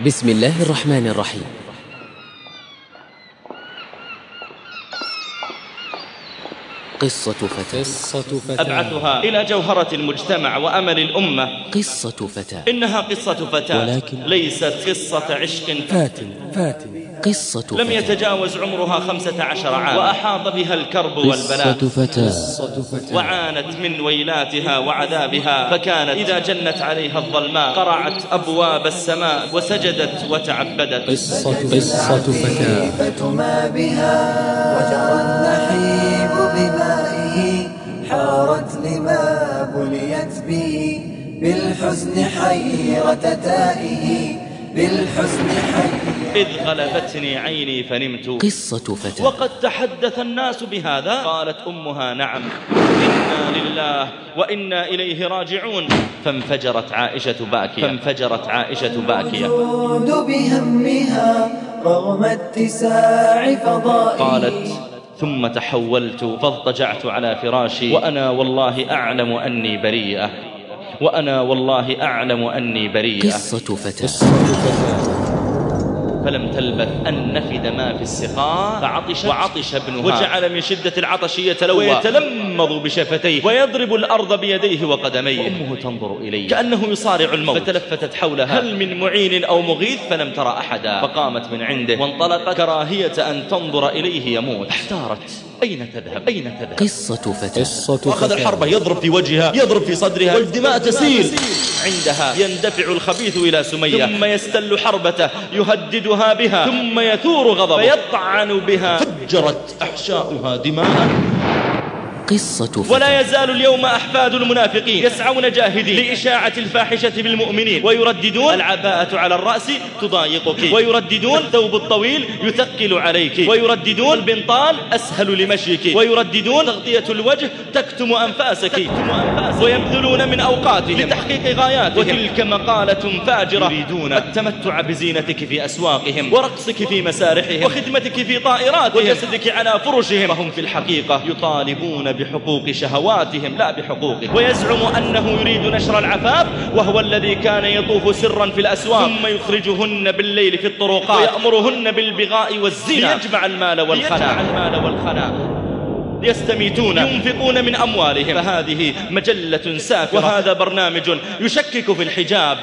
بسم الله الرحمن الرحيم. قصة فتاة. قصة فتاة. أبعثها إلى جوهرة المجتمع وأمل الأمة. قصة فتاة. إنها قصة فتاة ولكن- ليست قصة عشق. فاتن فاتن قصة لم فتاة يتجاوز عمرها خمسة عشر عام وأحاط بها الكرب والبلاء قصة فتاة وعانت من ويلاتها وعذابها فكانت إذا جنت عليها الظلماء قرعت أبواب السماء وسجدت وتعبدت قصة قصة فتاة ما بها وجرى النحيب بمائه حارت لما بليت به بالحزن حيرة تائه بالحزن حيرة إذ غلبتني عيني فنمت. قصة فتاة. وقد تحدث الناس بهذا. قالت أمها نعم. إنا لله وإنا إليه راجعون. فانفجرت عائشة باكية. فانفجرت عائشة باكية. بهمها رغم اتساع فضائه. قالت ثم تحولت فاضطجعت على فراشي. وأنا والله أعلم أني بريئة. وأنا والله أعلم أني بريئة. قصة فتاة. قصة فتاة. فلم تلبث أن نفد ما في السقاء فعطش وعطش ابنها. وجعل من شدة العطش يتلوى. ويتلمض بشفتيه. ويضرب الأرض بيديه وقدميه. وأمه تنظر إليه. كأنه يصارع الموت. فتلفتت حولها. هل من معين أو مغيث فلم ترى أحدا. فقامت من عنده. وانطلقت. كراهية أن تنظر إليه يموت. احتارت. أين تذهب؟ أين تذهب؟ قصة فتاة. قصة وأخذ فتاة. الحربة يضرب في وجهها يضرب في صدرها والدماء تسيل. عندها يندفع الخبيث إلى سمية. ثم يستل حربته يهددها بها. ثم يثور غضبه. فيطعن بها. فجرت أحشاؤها دماء. قصة فتاة. ولا يزال اليوم أحفاد المنافقين يسعون جاهدين لإشاعة الفاحشة بالمؤمنين ويرددون العباءة على الرأس تضايقك ويرددون الثوب الطويل يثقل عليك ويرددون البنطال أسهل لمشيك ويرددون تغطية الوجه تكتم أنفاسك تكتم أنفاسك ويبذلون من أوقاتهم لتحقيق غاياتهم وتلك مقالة فاجرة يريدون التمتع بزينتك في أسواقهم ورقصك في مسارحهم وخدمتك في طائراتهم وجسدك على فرشهم وهم في الحقيقة يطالبون بحقوق شهواتهم لا بحقوقه ويزعم أنه يريد نشر العفاف وهو الذي كان يطوف سرا في الأسواق. ثم يخرجهن بالليل في الطرقات. ويأمرهن بالبغاء والزنا. ليجمع المال والخنا المال والخنا يستميتون ينفقون من أموالهم. فهذه مجلة سافرة وهذا برنامج يشكك في الحجاب.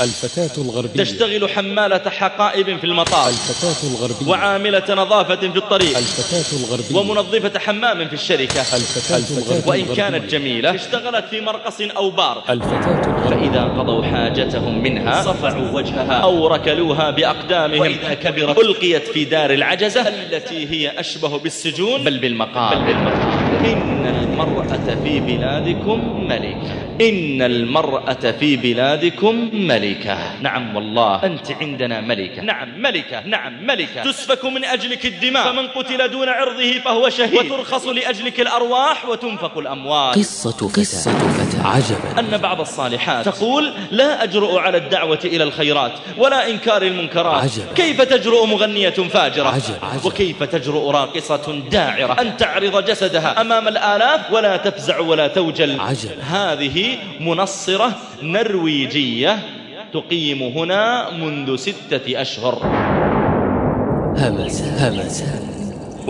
الفتاة الغربية. تشتغل حمالة حقائب في المطار الفتاة الغربية. وعاملة نظافة في الطريق الفتاة الغربية. ومنظفة حمام في الشركة الفتاة الغربية. وإن كانت جميلة اشتغلت في مرقص أو بار الفتاة الغربية. فإذا قضوا حاجتهم منها صفعوا وجهها أو ركلوها بأقدامهم وإذا كبرت ألقيت في دار العجزة التي هي أشبه بالسجون بل بالمقام, بل بالمقام. إن المرأة في بلادكم ملكة. إن المرأة في بلادكم ملكة. نعم والله. أنت عندنا ملكة. نعم ملكة. نعم ملكة. تسفك من أجلك الدماء. فمن قتل دون عرضه فهو شهيد. وترخص لأجلك الأرواح وتنفق الأموال. قصة قصة فتاة. عجبا. أن بعض الصالحات تقول لا أجرؤ على الدعوة إلى الخيرات ولا إنكار المنكرات. عجب. كيف تجرؤ مغنية فاجرة؟ عجب. عجب. وكيف تجرؤ راقصة داعرة؟ أن تعرض جسدها. أمام الآلاف ولا تفزع ولا توجل. عجب. هذه منصرة نرويجية تقيم هنا منذ ستة أشهر. همس همس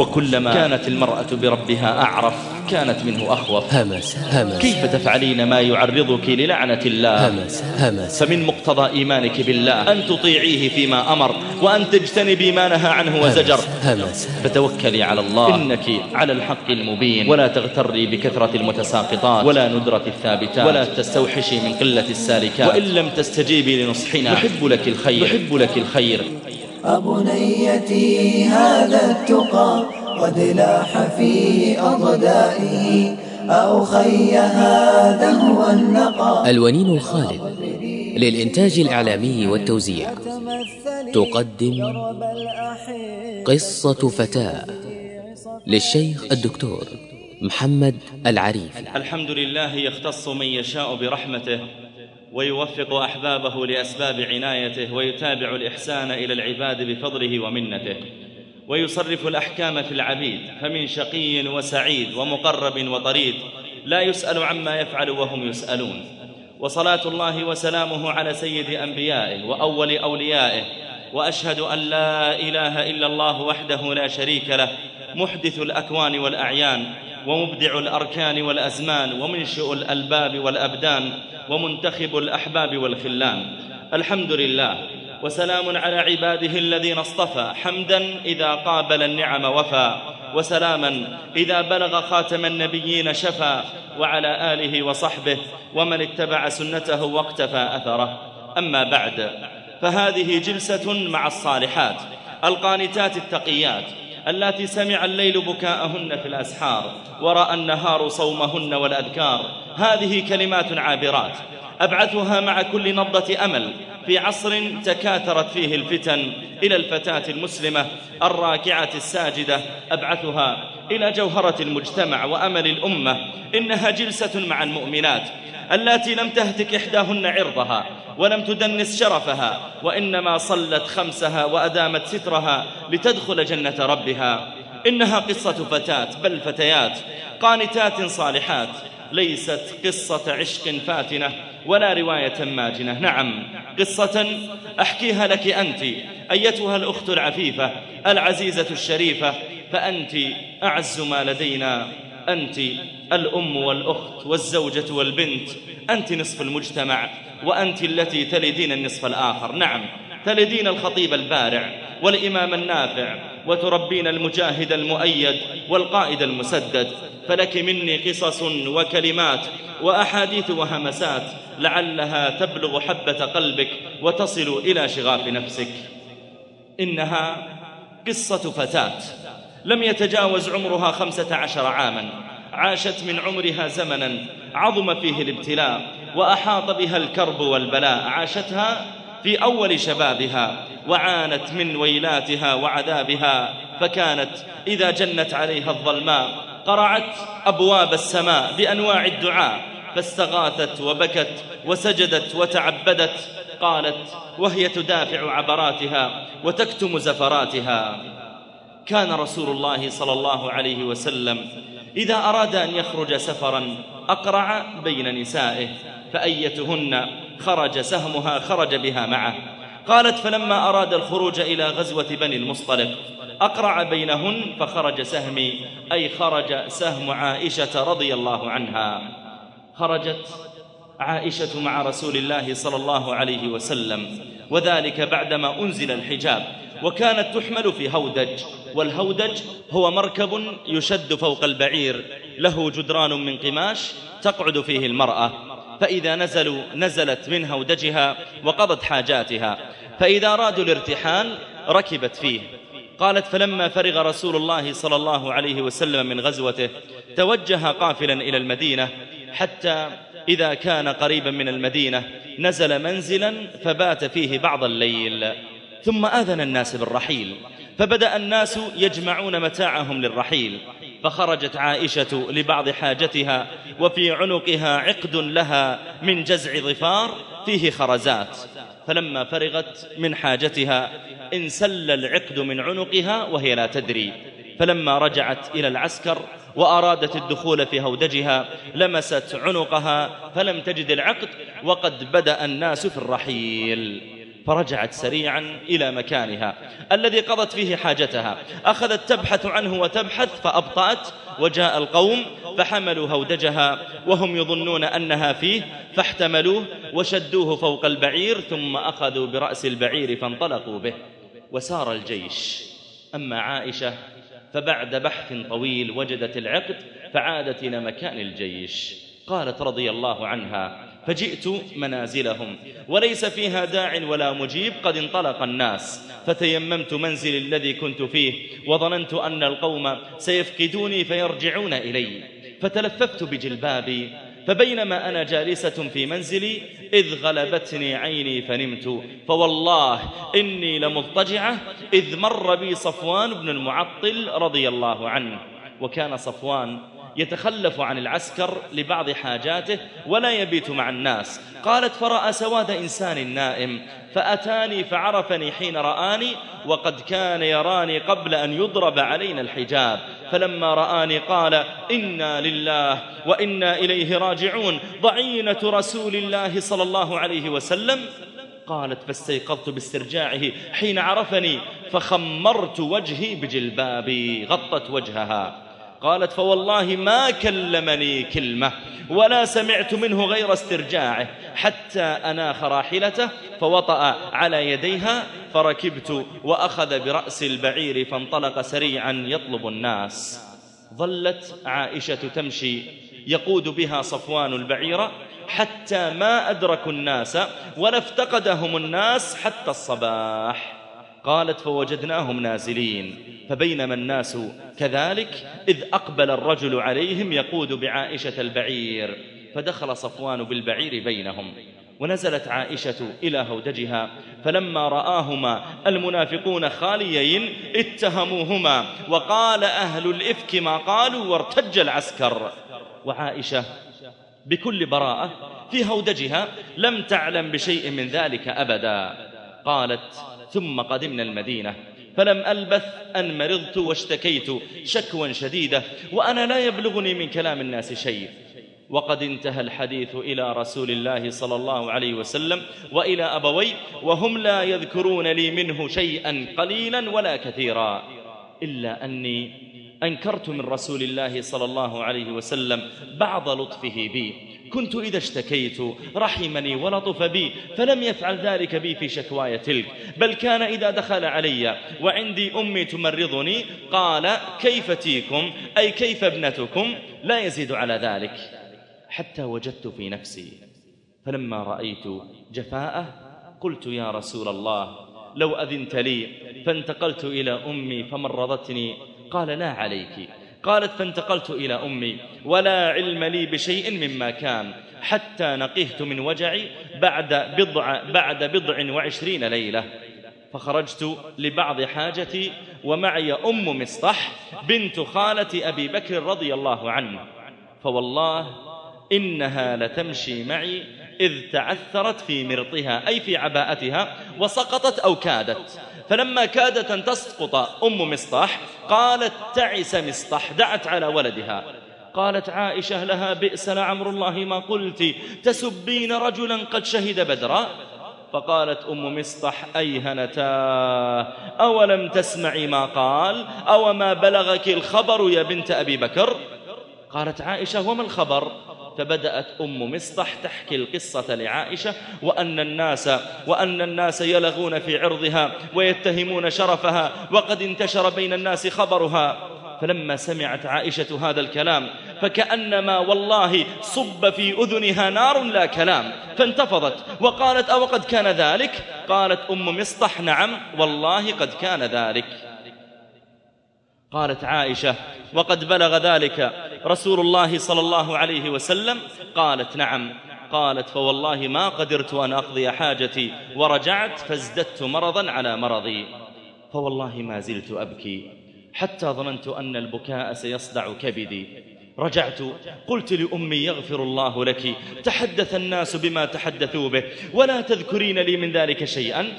وكلما كانت المرأة بربها أعرف كانت منه أخوف. همس همس. كيف تفعلين ما يعرضك للعنة الله؟ همس همس. فمن مقتضى إيمانك بالله أن تطيعيه فيما أمر وأن تجتنبي ما نهى عنه وزجر. همس. فتوكلي على الله. إنك على الحق المبين. ولا تغتري بكثرة المتساقطات. ولا ندرة الثابتات. ولا تستوحشي من قلة السالكات. وإن لم تستجيبي لنصحنا. نحب لك الخير. نحب لك الخير. أبنيتي هذا التقى قد لاح في أضدائه أو خي هذا هو النقى. الونين الخالد للإنتاج الإعلامي والتوزيع. تقدم قصة فتاة للشيخ الدكتور محمد العريفي. الحمد لله يختص من يشاء برحمته ويوفق أحبابه لأسباب عنايته ويتابع الإحسان إلى العباد بفضله ومنته. ويصرف الأحكام في العبيد فمن شقي وسعيد ومقرب وطريد لا يسأل عما يفعل وهم يسألون. وصلاة الله وسلامه على سيد أنبيائه وأول أوليائه. وأشهد أن لا إله إلا الله وحده لا شريك له محدث الأكوان والأعيان. ومبدع الأركان والأزمان ومنشئ الألباب والأبدان ومنتخب الأحباب والخلان. الحمد لله. وسلام على عباده الذين اصطفى. حمدا إذا قابل النعم وفى. وسلاما إذا بلغ خاتم النبيين شفى. وعلى آله وصحبه ومن اتبع سنته واقتفى أثره. أما بعد فهذه جلسة مع الصالحات القانتات التقيات اللاتي سمع الليل بكاءهن في الأسحار ورأى النهار صومهن والأذكار. هذه كلمات عابرات. أبعثها مع كل نبضة أمل. في عصر تكاثرت فيه الفتن إلى الفتاة المسلمة الراكعة الساجدة. أبعثها إلى جوهرة المجتمع وأمل الأمة. إنها جلسة مع المؤمنات اللاتي لم تهتك إحداهن عرضها ولم تدنس شرفها وإنما صلت خمسها وأدامت سترها لتدخل جنة ربها. إنها قصة فتاة بل فتيات قانتات صالحات. ليست قصة عشق فاتنة ولا رواية ماجنة. نعم قصة أحكيها لك أنت أيتها الأخت العفيفة العزيزة الشريفة فأنت أعز ما لدينا. أنت الأم والأخت والزوجة والبنت أنت نصف المجتمع وأنت التي تلدين النصف الآخر. نعم تلدين الخطيب البارع والإمام النافع وتربين المجاهد المؤيد والقائد المسدد فلك مني قصص وكلمات وأحاديث وهمسات لعلها تبلغ حبة قلبك وتصل إلى شغاف نفسك. إنها قصة فتاة لم يتجاوز عمرها خمسة عشر عاما عاشت من عمرها زمنا عظم فيه الابتلاء وأحاط بها الكرب والبلاء عاشتها في أول شبابها وعانت من ويلاتها وعذابها فكانت إذا جنت عليها الظلماء قرعت أبواب السماء بأنواع الدعاء فاستغاثت وبكت وسجدت وتعبدت قالت وهي تدافع عبراتها وتكتم زفراتها. كان رسول الله صلى الله عليه وسلم إذا أراد أن يخرج سفرا أقرع بين نسائه فأيتهن خرج سهمها خرج بها معه. قالت فلما أراد الخروج إلى غزوة بني المصطلق أقرع بينهن فخرج سهمي أي خرج سهم عائشة رضي الله عنها. خرجت عائشة مع رسول الله صلى الله عليه وسلم وذلك بعدما أنزل الحجاب وكانت تحمل في هودج والهودج هو مركب يشد فوق البعير له جدران من قماش تقعد فيه المرأة. فإذا نزلوا نزلت من هودجها وقضت حاجاتها. فإذا أرادوا الارتحال ركبت فيه. قالت فلما فرغ رسول الله صلى الله عليه وسلم من غزوته توجه قافلا إلى المدينة حتى إذا كان قريبا من المدينة نزل منزلا فبات فيه بعض الليل. ثم آذن الناس بالرحيل. فبدأ الناس يجمعون متاعهم للرحيل. فخرجت عائشة لبعض حاجتها وفي عنقها عقد لها من جزع ظفار فيه خرزات. فلما فرغت من حاجتها انسل العقد من عنقها وهي لا تدري. فلما رجعت إلى العسكر وأرادت الدخول في هودجها لمست عنقها فلم تجد العقد وقد بدأ الناس في الرحيل. فرجعت سريعا إلى مكانها الذي قضت فيه حاجتها. أخذت تبحث عنه وتبحث فأبطأت وجاء القوم فحملوا هودجها وهم يظنون أنها فيه فاحتملوه وشدوه فوق البعير ثم أخذوا برأس البعير فانطلقوا به. وسار الجيش. أما عائشة فبعد بحث طويل وجدت العقد فعادت إلى مكان الجيش. قالت رضي الله عنها فجئت منازلهم. وليس فيها داع ولا مجيب قد انطلق الناس. فتيممت منزلي الذي كنت فيه وظننت أن القوم سيفقدوني فيرجعون إلي. فتلففت بجلبابي فبينما أنا جالسة في منزلي إذ غلبتني عيني فنمت. فوالله إني لمضطجعة إذ مر بي صفوان بن المعطل رضي الله عنه. وكان صفوان يتخلف عن العسكر لبعض حاجاته ولا يبيت مع الناس. قالت فرأى سواد إنسان نائم فأتاني فعرفني حين رآني وقد كان يراني قبل أن يضرب علينا الحجاب. فلما رآني قال إنا لله وإنا إليه راجعون ضعينة رسول الله صلى الله عليه وسلم. قالت فاستيقظت باسترجاعه حين عرفني فخمرت وجهي بجلبابي غطت وجهها. قالت فوالله ما كلمني كلمة ولا سمعت منه غير استرجاعه حتى أناخ راحلته فوطأ على يديها فركبت وأخذ برأس البعير فانطلق سريعا يطلب الناس. ظلت عائشة تمشي يقود بها صفوان البعير حتى ما أدركوا الناس ولا افتقدهم الناس حتى الصباح. قالت فوجدناهم نازلين فبينما الناس كذلك إذ أقبل الرجل عليهم يقود بعائشة البعير فدخل صفوان بالبعير بينهم ونزلت عائشة إلى هودجها فلما رآهما المنافقون خاليين اتهموهما وقال أهل الإفك ما قالوا وارتج العسكر. وعائشة بكل براءة في هودجها لم تعلم بشيء من ذلك أبدا قالت ثم قدمنا المدينة. فلم ألبث أن مرضت واشتكيت شكوى شديدة وأنا لا يبلغني من كلام الناس شيء. وقد انتهى الحديث إلى رسول الله صلى الله عليه وسلم وإلى أبوي وهم لا يذكرون لي منه شيئا قليلا ولا كثيرا إلا أني أنكرت من رسول الله صلى الله عليه وسلم بعض لطفه بي. كنت إذا اشتكيت رحمني ولطف بي فلم يفعل ذلك بي في شكواي تلك. بل كان إذا دخل علي وعندي أمي تمرضني قال كيف تيكم؟ أي كيف ابنتكم؟ لا يزيد على ذلك. حتى وجدت في نفسي فلما رأيت جفاءه قلت يا رسول الله لو أذنت لي فانتقلت إلى أمي فمرضتني. قال لا عليك. قالت فانتقلت إلى أمي ولا علم لي بشيء مما كان حتى نقهت من وجعي بعد بضع, بعد بضع وعشرين ليلة. فخرجت لبعض حاجتي ومعي أم مصطح بنت خالة أبي بكر رضي الله عنه. فوالله إنها لتمشي معي إذ تعثرت في مرطها أي في عباءتها وسقطت أو كادت. فلما كادت أن تسقط أم مصطح قالت تعس مصطح دعت على ولدها. قالت عائشة لها بئس لعمر الله ما قلت تسبين رجلا قد شهد بدرا؟ فقالت أم مصطح أيهنتا أولم تسمعي ما قال؟ أو ما بلغك الخبر يا بنت أبي بكر؟ قالت عائشة وما الخبر؟ فبدأت أم مصطح تحكي القصة لعائشة وأن الناس وأن الناس يلغون في عرضها ويتهمون شرفها وقد انتشر بين الناس خبرها. فلما سمعت عائشة هذا الكلام فكأنما والله صب في أذنها نار لا كلام فانتفضت وقالت أو قد كان ذلك؟ قالت أم مصطح نعم والله قد كان ذلك. قالت عائشة وقد بلغ ذلك رسول الله صلى الله عليه وسلم؟ قالت نعم. قالت فوالله ما قدرت أن أقضي حاجتي ورجعت فازددت مرضا على مرضي. فوالله ما زلت أبكي حتى ظننت أن البكاء سيصدع كبدي. رجعت قلت لأمي يغفر الله لك تحدث الناس بما تحدثوا به ولا تذكرين لي من ذلك شيئا؟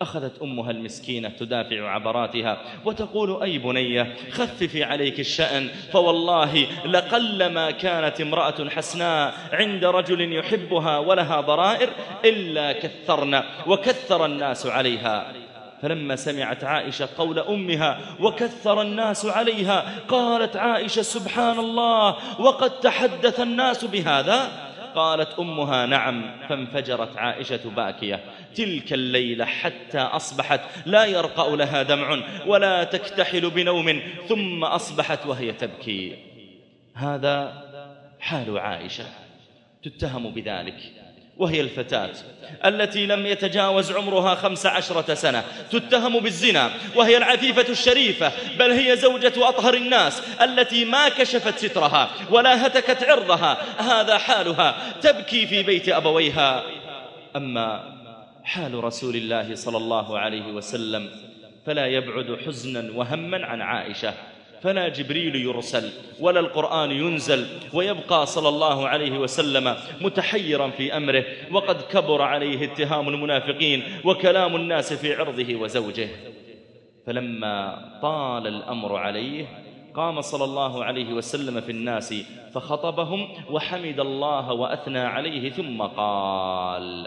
أخذت أمها المسكينة تدافع عبراتها وتقول أي بنية خففي عليك الشأن فوالله لقلما كانت امرأة حسناء عند رجل يحبها ولها ضرائر إلا كثرنا وكثر الناس عليها. فلما سمعت عائشة قول أمها وكثر الناس عليها قالت عائشة سبحان الله وقد تحدث الناس بهذا؟ قالت أمها نعم فانفجرت عائشة باكية. تلك الليلة حتى أصبحت لا يرقأ لها دمع ولا تكتحل بنوم ثم أصبحت وهي تبكي. هذا حال عائشة. تتهم بذلك. وهي الفتاة التي لم يتجاوز عمرها خمس عشرة سنة. تتهم بالزنا وهي العفيفة الشريفة بل هي زوجة أطهر الناس التي ما كشفت سترها ولا هتكت عرضها. هذا حالها. تبكي في بيت أبويها. أما حال رسول الله صلى الله عليه وسلم فلا يبعد حزنا وهما عن عائشة. فلا جبريل يرسل ولا القرآن ينزل ويبقى صلى الله عليه وسلم متحيرا في أمره وقد كبر عليه اتهام المنافقين وكلام الناس في عرضه وزوجه. فلما طال الأمر عليه قام صلى الله عليه وسلم في الناس فخطبهم وحمد الله وأثنى عليه ثم قال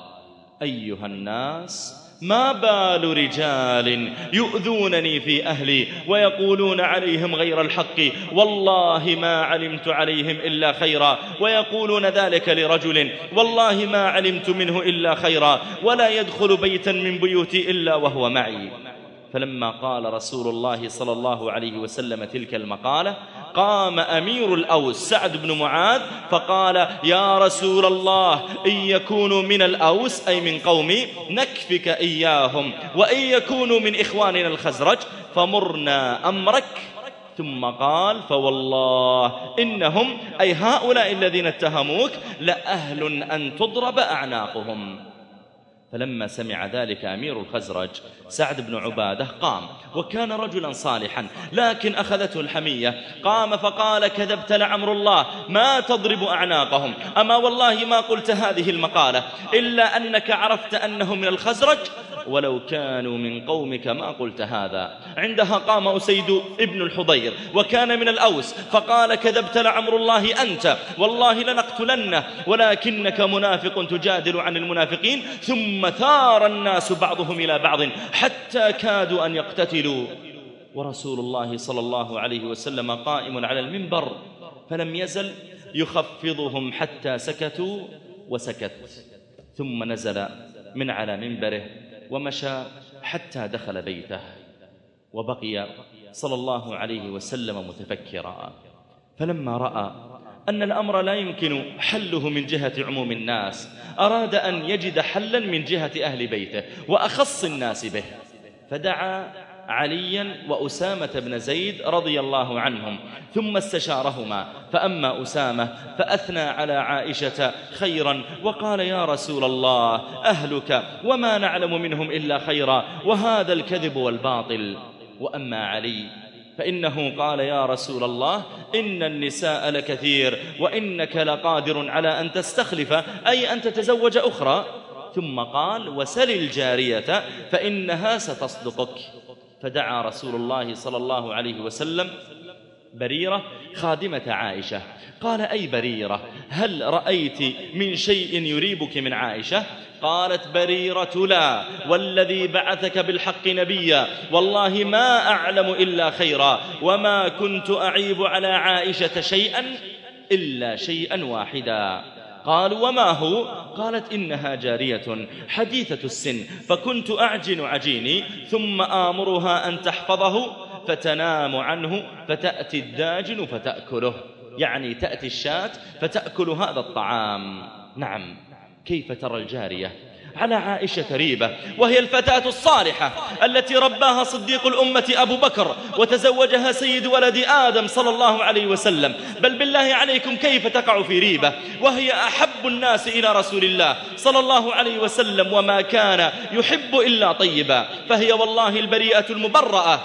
أيها الناس ما بال رجال يؤذونني في أهلي ويقولون عليهم غير الحق. والله ما علمت عليهم إلا خيرا. ويقولون ذلك لرجل والله ما علمت منه إلا خيرا. ولا يدخل بيتا من بيوتي إلا وهو معي. فلما قال رسول الله صلى الله عليه وسلم تلك المقالة قام أمير الأوس سعد بن معاذ فقال يا رسول الله إن يكونوا من الأوس أي من قومي نكفك إياهم وإن يكونوا من إخواننا الخزرج فمرنا أمرك. ثم قال فوالله إنهم أي هؤلاء الذين اتهموك لأهل أن تضرب أعناقهم. فلما سمع ذلك أمير الخزرج سعد بن عبادة قام وكان رجلا صالحا لكن أخذته الحمية. قام فقال كذبت لعمر الله ما تضرب أعناقهم. أما والله ما قلت هذه المقالة إلا أنك عرفت أنه من الخزرج ولو كانوا من قومك ما قلت هذا. عندها قام أسيد ابن الحضير وكان من الأوس فقال كذبت لعمر الله أنت والله لنقتلنه ولكنك منافق تجادل عن المنافقين ثم ثار الناس بعضهم إلى بعض حتى كادوا أن يقتتلوا. ورسول الله صلى الله عليه وسلم قائم على المنبر فلم يزل يخفضهم حتى سكتوا وسكت ثم نزل من على منبره. ومشى حتى دخل بيته وبقي صلى الله عليه وسلم متفكرا. فلما رأى أن الأمر لا يمكن حله من جهة عموم الناس أراد أن يجد حلا من جهة أهل بيته وأخص الناس به فدعا عليا وأسامة بن زيد رضي الله عنهم ثم استشارهما فأما أسامة فأثنى على عائشة خيرا وقال يا رسول الله أهلك وما نعلم منهم إلا خيرا وهذا الكذب والباطل. وأما علي فإنه قال يا رسول الله إن النساء لكثير وإنك لقادر على أن تستخلف أي أن تتزوج أخرى. ثم قال وسل الجارية فإنها ستصدقك. فدعا رسول الله صلى الله عليه وسلم بريرة خادمة عائشة. قال أي بريرة هل رأيت من شيء يريبك من عائشة؟ قالت بريرة لا والذي بعثك بالحق نبيا. والله ما أعلم إلا خيرا وما كنت أعيب على عائشة شيئا إلا شيئا واحدا. قالوا وما هو؟ قالت إنها جارية حديثة السن فكنت أعجن عجيني ثم آمرها أن تحفظه فتنام عنه فتأتي الداجن فتأكله. يعني تأتي الشاة فتأكل هذا الطعام. نعم. كيف ترى الجارية؟ على عائشة ريبة وهي الفتاة الصالحة التي رباها صديق الأمة أبو بكر وتزوجها سيد ولد آدم صلى الله عليه وسلم. بل بالله عليكم كيف تقع في ريبة؟ وهي أحب الناس إلى رسول الله صلى الله عليه وسلم وما كان يحب إلا طيبا. فهي والله البريئة المبرأة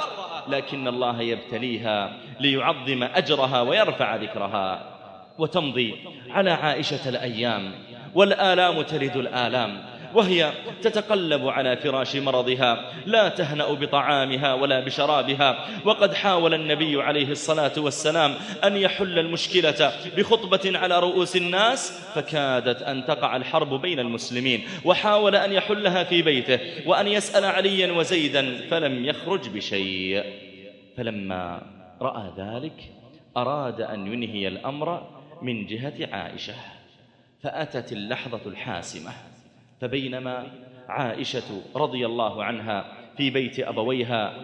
لكن الله يبتليها ليعظم أجرها ويرفع ذكرها. وتمضي على عائشة الأيام والآلام تلد الآلام. وهي تتقلب على فراش مرضها لا تهنأ بطعامها ولا بشرابها. وقد حاول النبي عليه الصلاة والسلام أن يحل المشكلة بخطبة على رؤوس الناس فكادت أن تقع الحرب بين المسلمين. وحاول أن يحلها في بيته وأن يسأل عليا وزيدا فلم يخرج بشيء. فلما رأى ذلك أراد أن ينهي الأمر من جهة عائشة فأتت اللحظة الحاسمة. فبينما عائشة رضي الله عنها في بيت أبويها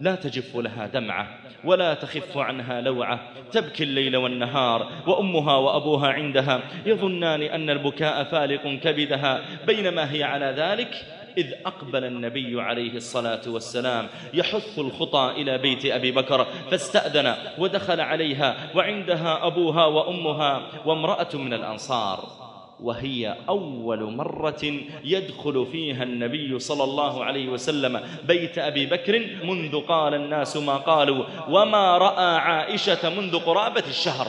لا تجف لها دمعة ولا تخف عنها لوعة تبكي الليل والنهار وأمها وأبوها عندها يظنان أن البكاء فالق كبدها بينما هي على ذلك إذ أقبل النبي عليه الصلاة والسلام يحث الخطى إلى بيت أبي بكر فاستأذن ودخل عليها وعندها أبوها وأمها وامرأة من الأنصار. وهي أول مرة يدخل فيها النبي صلى الله عليه وسلم بيت أبي بكر منذ قال الناس ما قالوا وما رأى عائشة منذ قرابة الشهر.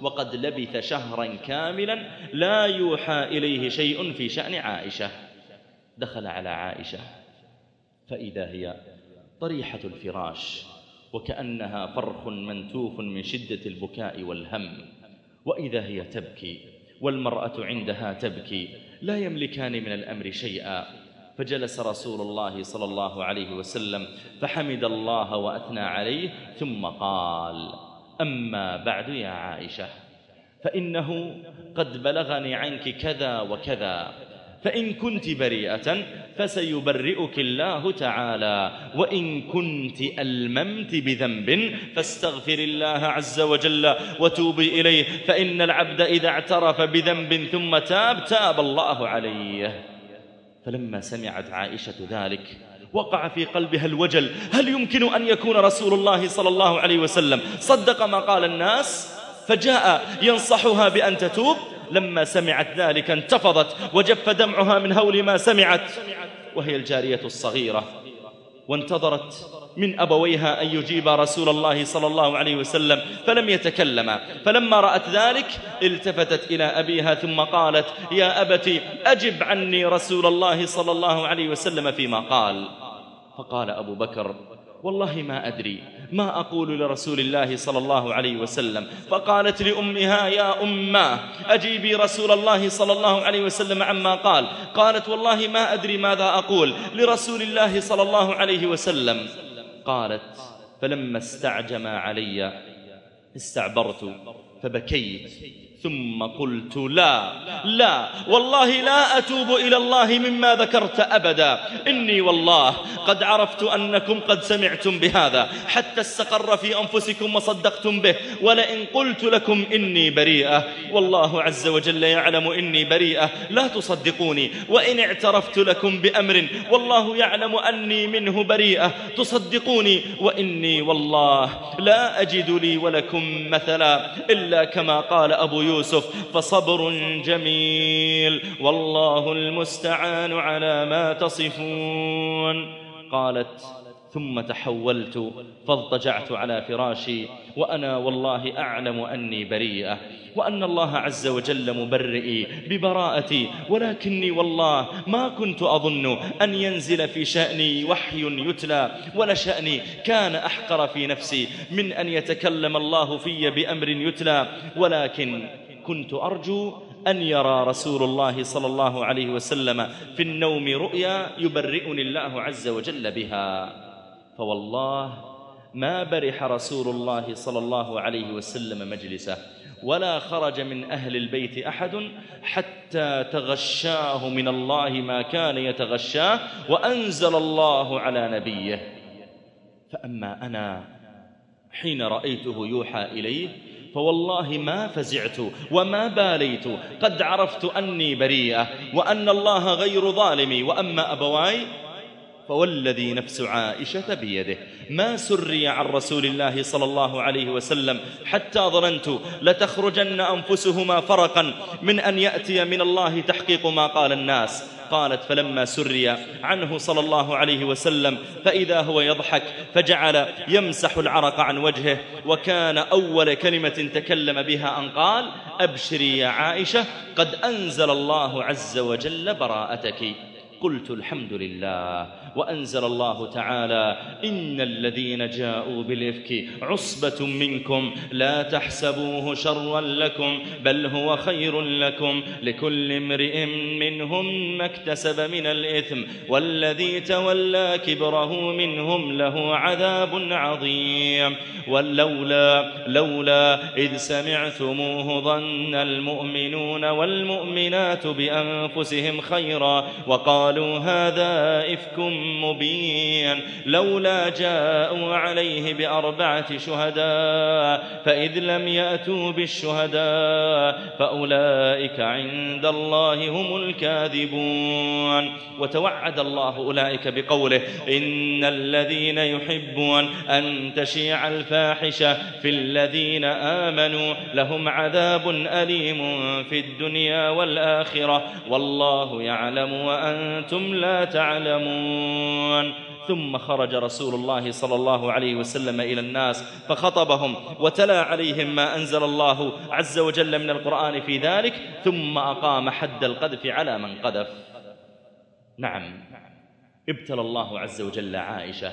وقد لبث شهرا كاملا لا يوحى إليه شيء في شأن عائشة. دخل على عائشة. فإذا هي طريحة الفراش وكأنها فرخ منتوف من شدة البكاء والهم. وإذا هي تبكي والمرأة عندها تبكي لا يملكان من الأمر شيئا. فجلس رسول الله صلى الله عليه وسلم فحمد الله وأثنى عليه ثم قال أما بعد يا عائشة فإنه قد بلغني عنك كذا وكذا. فإن كنت بريئة فسيبرئك الله تعالى وإن كنت ألممت بذنب فاستغفر الله عز وجل وتوبي إليه فإن العبد إذا اعترف بذنب ثم تاب تاب الله عليه. فلما سمعت عائشة ذلك وقع في قلبها الوجل هل يمكن أن يكون رسول الله صلى الله عليه وسلم صدق ما قال الناس؟ فجاء ينصحها بأن تتوب. لما سمعت ذلك انتفضت وجف دمعها من هول ما سمعت. وهي الجارية الصغيرة. وانتظرت من أبويها أن يجيب رسول الله صلى الله عليه وسلم فلم يتكلما فلما رأت ذلك التفتت إلى أبيها ثم قالت يا أبتي أجب عني رسول الله صلى الله عليه وسلم فيما قال. فقال أبو بكر والله ما أدري ما أقول لرسول الله صلى الله عليه وسلم؟ فقالت لأمها يا أماه أجيبي رسول الله صلى الله عليه وسلم عما قال. قالت والله ما أدري ماذا أقول لرسول الله صلى الله عليه وسلم. قالت فلما استعجم علي استعبرت فبكيت. ثم قلت لا لا. والله لا أتوب إلى الله مما ذكرت أبدا. إني والله قد عرفت أنكم قد سمعتم بهذا. حتى استقر في أنفسكم وصدقتم به. ولئن قلت لكم إني بريئة. والله عز وجل يعلم إني بريئة. لا تصدقوني. وإن اعترفت لكم بأمر والله يعلم أني منه بريئة. تصدقوني. وإني والله لا أجد لي ولكم مثلا. إلا كما قال أبو يوسف فصبر جميل. والله المستعان على ما تصفون. قالت ثم تحولت فاضطجعت على فراشي وأنا والله أعلم أني بريئة وأن الله عز وجل مبرئي ببراءتي ولكني والله ما كنت أظن أن ينزل في شأني وحي يتلى ولا شأني كان أحقر في نفسي من أن يتكلم الله في بأمر يتلى ولكن كنت أرجو أن يرى رسول الله صلى الله عليه وسلم في النوم رؤيا يبرئني الله عز وجل بها. فوالله ما برح رسول الله صلى الله عليه وسلم مجلسه ولا خرج من أهل البيت أحد حتى تغشاه من الله ما كان يتغشاه وأنزل الله على نبيه. فأما أنا حين رأيته يوحى إليه فوالله ما فزعت وما باليت. قد عرفت أني بريئة وأن الله غير ظالمي وأما أبواي فوالذي نفس عائشة بيده. ما سري عن رسول الله صلى الله عليه وسلم حتى ظننت لتخرجن أنفسهما فرقا من أن يأتي من الله تحقيق ما قال الناس. قالت فلما سري عنه صلى الله عليه وسلم فإذا هو يضحك فجعل يمسح العرق عن وجهه وكان أول كلمة تكلم بها أن قال أبشري يا عائشة قد أنزل الله عز وجل براءتك. قلت الحمد لله. وأنزل الله تعالى إن الذين جاءوا بالإفك عصبة منكم لا تحسبوه شرا لكم بل هو خير لكم لكل امرئ منهم ما اكتسب من الإثم والذي تولى كبره منهم له عذاب عظيم ولولا لولا إذ سمعتموه ظن المؤمنون والمؤمنات بأنفسهم خيرا وقال وقالوا هذا إفك مبين لولا جاءوا عليه بأربعة شهداء فإذ لم يأتوا بالشهداء فأولئك عند الله هم الكاذبون. وتوعد الله أولئك بقوله إن الذين يحبون أن تشيع الفاحشة في الذين آمنوا لهم عذاب أليم في الدنيا والآخرة والله يعلم وأنتم لا تعلمون. ثم خرج رسول الله صلى الله عليه وسلم إلى الناس فخطبهم وتلا عليهم ما أنزل الله عز وجل من القرآن في ذلك ثم أقام حد القذف على من قذف. نعم. ابتلى الله عز وجل عائشة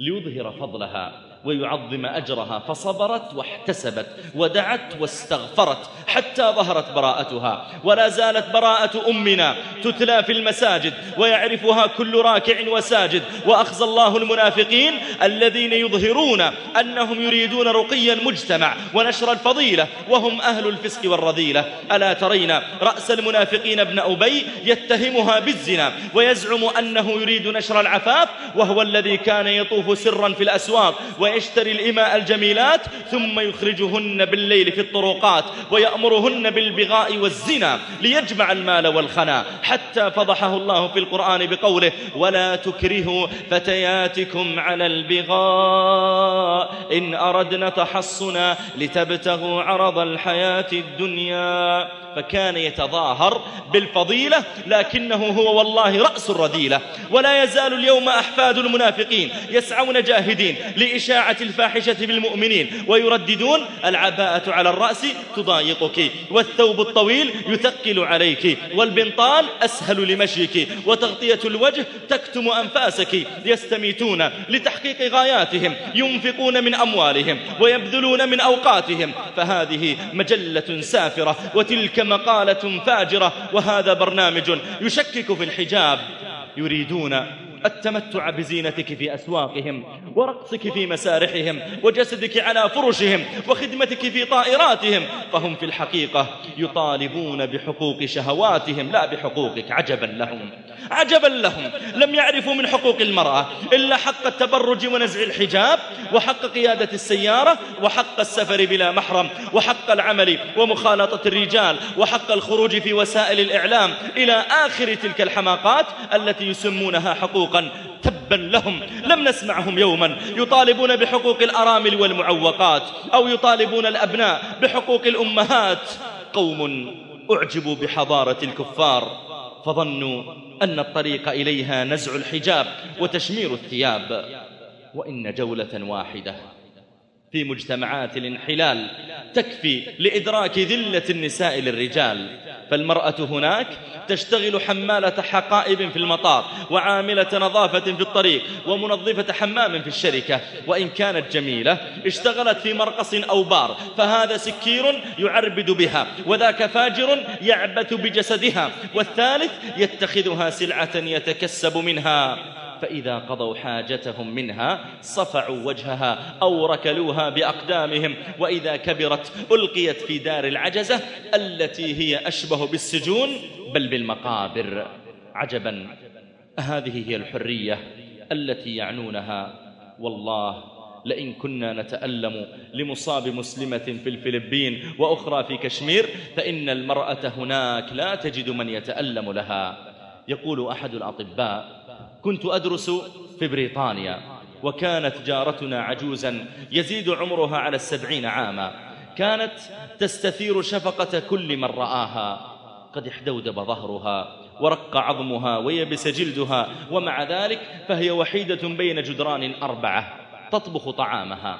ليظهر فضلها. ويعظم أجرها فصبرت واحتسبت ودعت واستغفرت حتى ظهرت براءتها. ولا زالت براءة أمنا تتلى في المساجد ويعرفها كل راكع وساجد. وأخزى الله المنافقين الذين يظهرون أنهم يريدون رقي المجتمع ونشر الفضيلة وهم أهل الفسق والرذيلة. ألا ترين رأس المنافقين ابن أبي يتهمها بالزنا ويزعم أنه يريد نشر العفاف وهو الذي كان يطوف سرا في الأسواق ويشتري الإماء الجميلات ثم يخرجهن بالليل في الطرقات ويأمرهن بالبغاء والزنا ليجمع المال والخنا. حتى فضحه الله في القرآن بقوله ولا تكرهوا فتياتكم على البغاء إن أردنا تحصنا لتبتغوا عرض الحياة الدنيا. فكان يتظاهر بالفضيلة لكنه هو والله رأس الرذيلة. ولا يزال اليوم أحفاد المنافقين يسعون جاهدين لإشاعة الفاحشة بالمؤمنين ويرددون العباءة على الرأس تضايقك والثوب الطويل يثقل عليك والبنطال أسهل لمشيك وتغطية الوجه تكتم أنفاسك. يستميتون لتحقيق غاياتهم ينفقون من أموالهم ويبذلون من أوقاتهم. فهذه مجلة سافرة وتلك مقالة فاجرة وهذا برنامج يشكك في الحجاب. يريدون التمتع بزينتك في أسواقهم ورقصك في مسارحهم وجسدك على فرشهم وخدمتك في طائراتهم فهم في الحقيقة يطالبون بحقوق شهواتهم لا بحقوقك عجبا لهم عجبا لهم لم يعرفوا من حقوق المرأة إلا حق التبرج ونزع الحجاب وحق قيادة السيارة وحق السفر بلا محرم وحق العمل ومخالطة الرجال وحق الخروج في وسائل الإعلام إلى آخر تلك الحماقات التي يسمونها حقوقا تبا لهم. لم نسمعهم يوما. يطالبون بحقوق الأرامل والمعوقات أو يطالبون الأبناء بحقوق الأمهات. قوم أعجبوا بحضارة الكفار فظنوا أن الطريق إليها نزع الحجاب وتشمير الثياب. وإن جولة واحدة في مجتمعات الانحلال تكفي لإدراك ذلة النساء للرجال. فالمرأة هناك تشتغل حمالة حقائب في المطار وعاملة نظافة في الطريق ومنظفة حمام في الشركة. وإن كانت جميلة اشتغلت في مرقص أو بار فهذا سكير يعربد بها وذاك فاجر يعبث بجسدها والثالث يتخذها سلعة يتكسب منها. فإذا قضوا حاجتهم منها صفعوا وجهها أو ركلوها بأقدامهم وإذا كبرت ألقيت في دار العجزة التي هي أشبه بالسجون بل بالمقابر. عجبا. هذه هي الحرية التي يعنونها. والله لئن كنا نتألم لمصاب مسلمة في الفلبين وأخرى في كشمير فإن المرأة هناك لا تجد من يتألم لها. يقول أحد الأطباء كنت أدرس في بريطانيا وكانت جارتنا عجوزا يزيد عمرها على السبعين عاما. كانت تستثير شفقة كل من رآها. قد احدودب ظهرها ورق عظمها ويبس جلدها ومع ذلك فهي وحيدة بين جدران أربعة تطبخ طعامها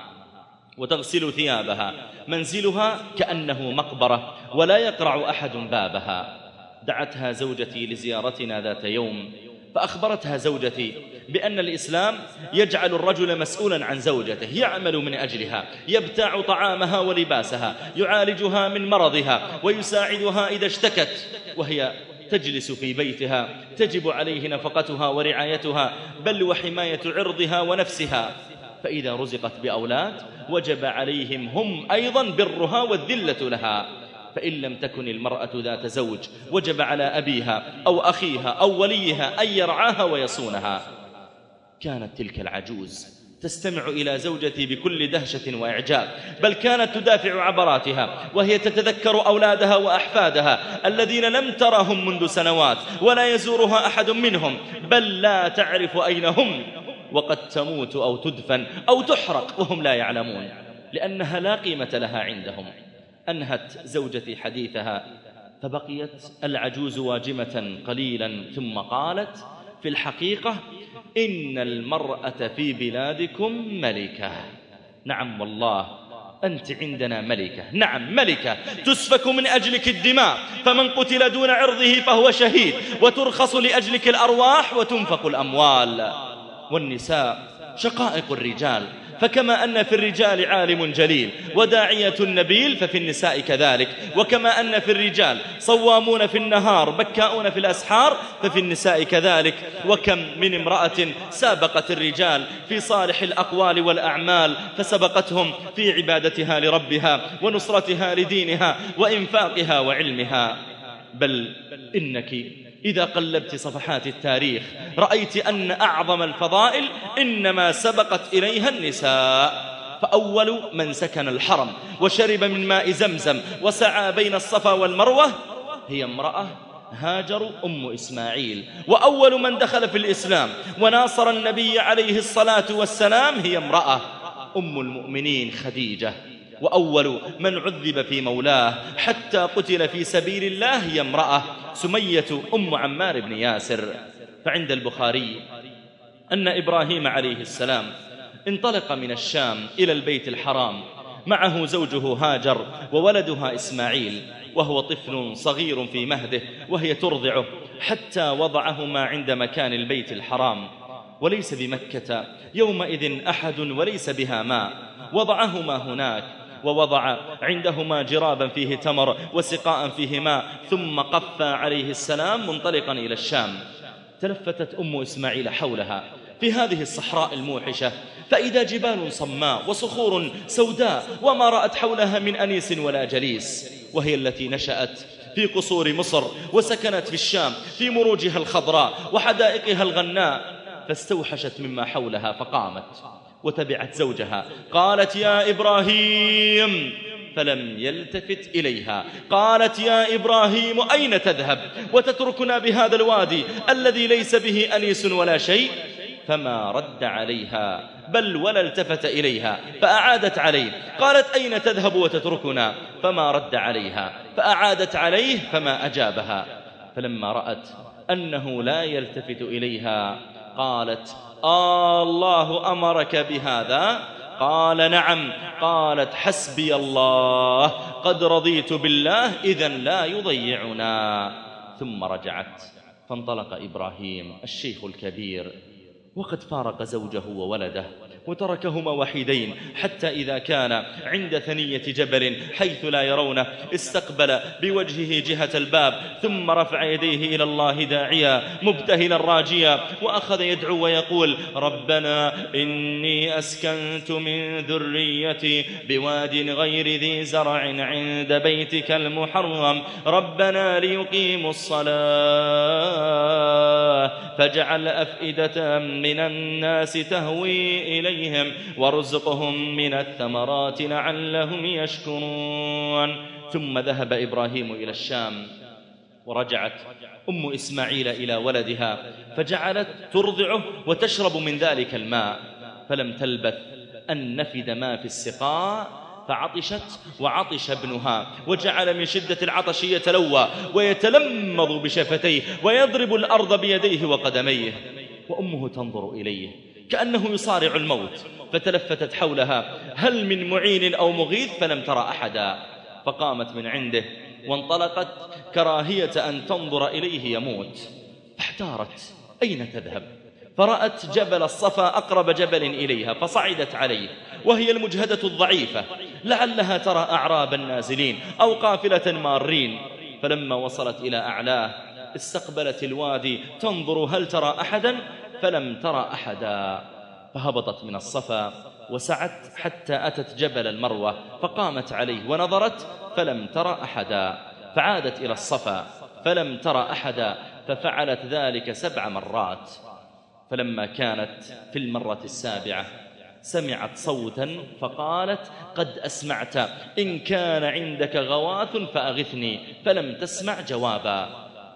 وتغسل ثيابها. منزلها كأنه مقبرة ولا يقرع أحد بابها. دعتها زوجتي لزيارتنا ذات يوم فأخبرتها زوجتي بأن الإسلام يجعل الرجل مسؤولا عن زوجته يعمل من أجلها يبتاع طعامها ولباسها يعالجها من مرضها ويساعدها إذا اشتكت وهي تجلس في بيتها تجب عليه نفقتها ورعايتها بل وحماية عرضها ونفسها. فإذا رزقت بأولاد وجب عليهم هم أيضا برها والذلة لها. فإن لم تكن المرأة ذات زوج وجب على أبيها أو أخيها أو وليها أن يرعاها ويصونها. كانت تلك العجوز تستمع إلى زوجتي بكل دهشة وإعجاب بل كانت تدافع عبراتها وهي تتذكر أولادها وأحفادها الذين لم ترهم منذ سنوات ولا يزورها أحد منهم بل لا تعرف أين هم وقد تموت أو تدفن أو تحرق وهم لا يعلمون لأنها لا قيمة لها عندهم. أنهت زوجتي حديثها فبقيت العجوز واجمة قليلا ثم قالت في الحقيقة إن المرأة في بلادكم ملكة. نعم والله أنت عندنا ملكة. نعم ملكة. تسفك من أجلك الدماء فمن قتل دون عرضه فهو شهيد وترخص لأجلك الأرواح وتنفق الأموال. والنساء شقائق الرجال. فكما أن في الرجال عالم جليل وداعية نبيل ففي النساء كذلك وكما أن في الرجال صوامون في النهار بكاؤون في الأسحار ففي النساء كذلك. وكم من امرأة سابقت الرجال في صالح الأقوال والأعمال فسبقتهم في عبادتها لربها ونصرتها لدينها وإنفاقها وعلمها. بل إنك إذا قلبت صفحات التاريخ رأيت أن أعظم الفضائل إنما سبقت إليها النساء. فأول من سكن الحرم وشرب من ماء زمزم وسعى بين الصفا والمروة هي امرأة هاجر أم إسماعيل. وأول من دخل في الإسلام وناصر النبي عليه الصلاة والسلام هي امرأة أم المؤمنين خديجة. وأول من عذب في مولاه حتى قتل في سبيل الله هي امرأة سمية أم عمار بن ياسر. فعند البخاري أن إبراهيم عليه السلام انطلق من الشام إلى البيت الحرام. معه زوجه هاجر وولدها إسماعيل وهو طفل صغير في مهده وهي ترضعه حتى وضعهما عند مكان البيت الحرام. وليس بمكة يومئذ أحد وليس بها ماء. وضعهما هناك ووضع عندهما جرابا فيه تمر وسقاء فيه ماء ثم قفى عليه السلام منطلقا إلى الشام. تلفتت أم إسماعيل حولها في هذه الصحراء الموحشة فإذا جبال صماء وصخور سوداء وما رأت حولها من أنيس ولا جليس وهي التي نشأت في قصور مصر وسكنت في الشام في مروجها الخضراء وحدائقها الغناء فاستوحشت مما حولها فقامت. وتبعت زوجها. قالت يا إبراهيم فلم يلتفت إليها. قالت يا إبراهيم أين تذهب؟ وتتركنا بهذا الوادي الذي ليس به أنيس ولا شيء. فما رد عليها بل ولا التفت إليها فأعادت عليه. قالت أين تذهب وتتركنا؟ فما رد عليها. فأعادت عليه فما أجابها. فلما رأت أنه لا يلتفت إليها قالت آه الله أمرك بهذا؟ قال نعم. قالت حسبي الله قد رضيت بالله إذا لا يضيعنا. ثم رجعت. فانطلق إبراهيم الشيخ الكبير وقد فارق زوجه وولده. وتركهما وحيدين حتى إذا كان عند ثنية جبل حيث لا يرونه استقبل بوجهه جهة الباب ثم رفع يديه إلى الله داعيا مبتهلا راجيا وأخذ يدعو ويقول ربنا إني أسكنت من ذريتي بواد غير ذي زرع عند بيتك المحرم ربنا ليقيموا الصلاة فاجعل أفئدة من الناس تهوي إليهم وارزقهم من الثمرات لعلهم يشكرون. ثم ذهب إبراهيم إلى الشام ورجعت أم إسماعيل إلى ولدها فجعلت ترضعه وتشرب من ذلك الماء فلم تلبث أن نفد ما في السقاء فعطشت وعطش ابنها وجعل من شدة العطش يتلوى ويتلمض بشفتيه ويضرب الأرض بيديه وقدميه وأمه تنظر إليه كأنه يصارع الموت فتلفتت حولها هل من معين أو مغيث فلم ترى أحدا. فقامت من عنده وانطلقت كراهية أن تنظر إليه يموت. احتارت أين تذهب؟ فرأت جبل الصفا أقرب جبل إليها فصعدت عليه وهي المجهدة الضعيفة. لعلها ترى أعراب النازلين أو قافلة مارين. فلما وصلت إلى أعلاه استقبلت الوادي تنظر هل ترى أحدا؟ فلم ترى أحدا. فهبطت من الصفا وسعت حتى أتت جبل المروة فقامت عليه ونظرت فلم ترى أحدا. فعادت إلى الصفا فلم ترى أحدا ففعلت ذلك سبع مرات. فلما كانت في المرة السابعة سمعت صوتا فقالت قد أسمعت إن كان عندك غواث فأغثني فلم تسمع جوابا.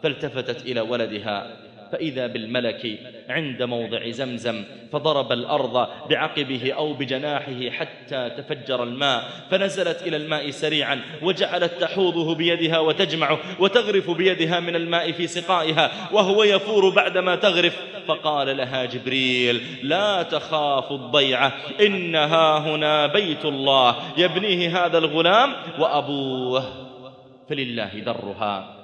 فالتفتت إلى ولدها فإذا بالملك عند موضع زمزم فضرب الأرض بعقبه أو بجناحه حتى تفجر الماء فنزلت إلى الماء سريعا وجعلت تحوضه بيدها وتجمعه وتغرف بيدها من الماء في سقائها وهو يفور بعدما تغرف. فقال لها جبريل لا تخاف الضيعة إنها هنا بيت الله يبنيه هذا الغلام وأبوه. فلله درها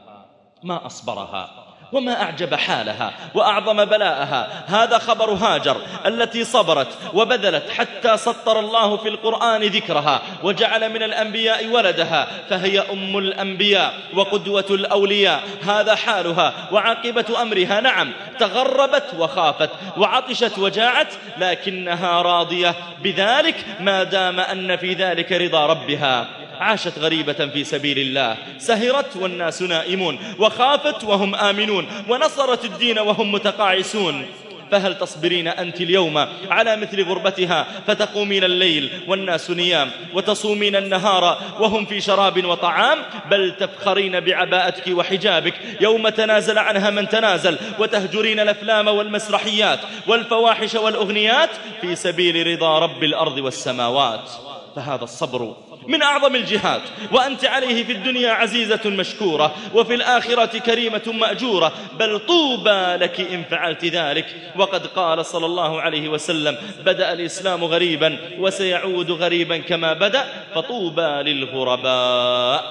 ما أصبرها. وما أعجب حالها وأعظم بلاءها. هذا خبر هاجر التي صبرت وبذلت حتى سطر الله في القرآن ذكرها وجعل من الأنبياء ولدها فهي أم الأنبياء وقدوة الأولياء. هذا حالها وعاقبة أمرها. نعم تغربت وخافت وعطشت وجاعت لكنها راضية بذلك ما دام أن في ذلك رضا ربها. عاشت غريبة في سبيل الله. سهرت والناس نائمون. وخافت وهم آمنون. ونصرت الدين وهم متقاعسون. فهل تصبرين أنت اليوم على مثل غربتها فتقومين الليل والناس نيام وتصومين النهار وهم في شراب وطعام؟ بل تفخرين بعباءتك وحجابك. يوم تنازل عنها من تنازل وتهجرين الأفلام والمسرحيات والفواحش والأغنيات في سبيل رضا رب الأرض والسماوات. فهذا الصبر من أعظم الجهاد وأنت عليه في الدنيا عزيزة مشكورة وفي الآخرة كريمة مأجورة بل طوبى لك إن فعلت ذلك. وقد قال صلى الله عليه وسلم بدأ الإسلام غريبا وسيعود غريبا كما بدأ فطوبى للغرباء.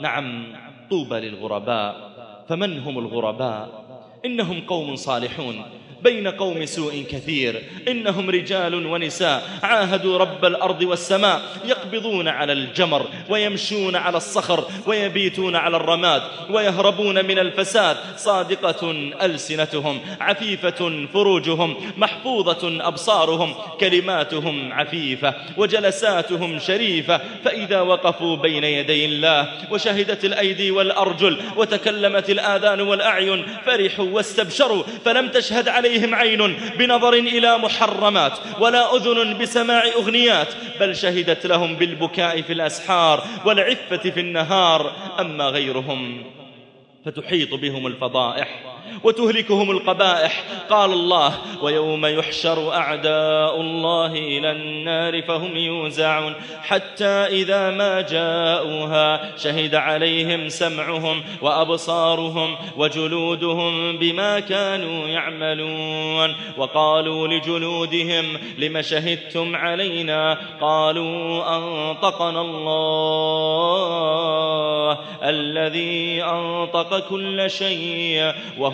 نعم طوبى للغرباء. فمن هم الغرباء؟ إنهم قوم صالحون. بين قوم سوء كثير. إنهم رجال ونساء. عاهدوا رب الأرض والسماء. يقبضون على الجمر ويمشون على الصخر ويبيتون على الرماد ويهربون من الفساد. صادقة ألسنتهم عفيفة فروجهم محفوظة أبصارهم كلماتهم عفيفة وجلساتهم شريفة. فإذا وقفوا بين يدي الله وشهدت الأيدي والأرجل وتكلمت الآذان والأعين فرحوا واستبشروا. فلم تشهد عليهم عليهم عين بنظر إلى محرمات ولا أذن بسماع أغنيات بل شهدت لهم بالبكاء في الأسحار والعفة في النهار أما غيرهم فتحيط بهم الفضائح. وتهلكهم القبائح. قال الله ويوم يحشر أعداء الله إلى النار فهم يوزعون حتى إذا ما جاءوها شهد عليهم سمعهم وأبصارهم وجلودهم بما كانوا يعملون. وقالوا لجلودهم لم شهدتم علينا؟ قالوا أنطقنا الله الذي أنطق كل شيء وهو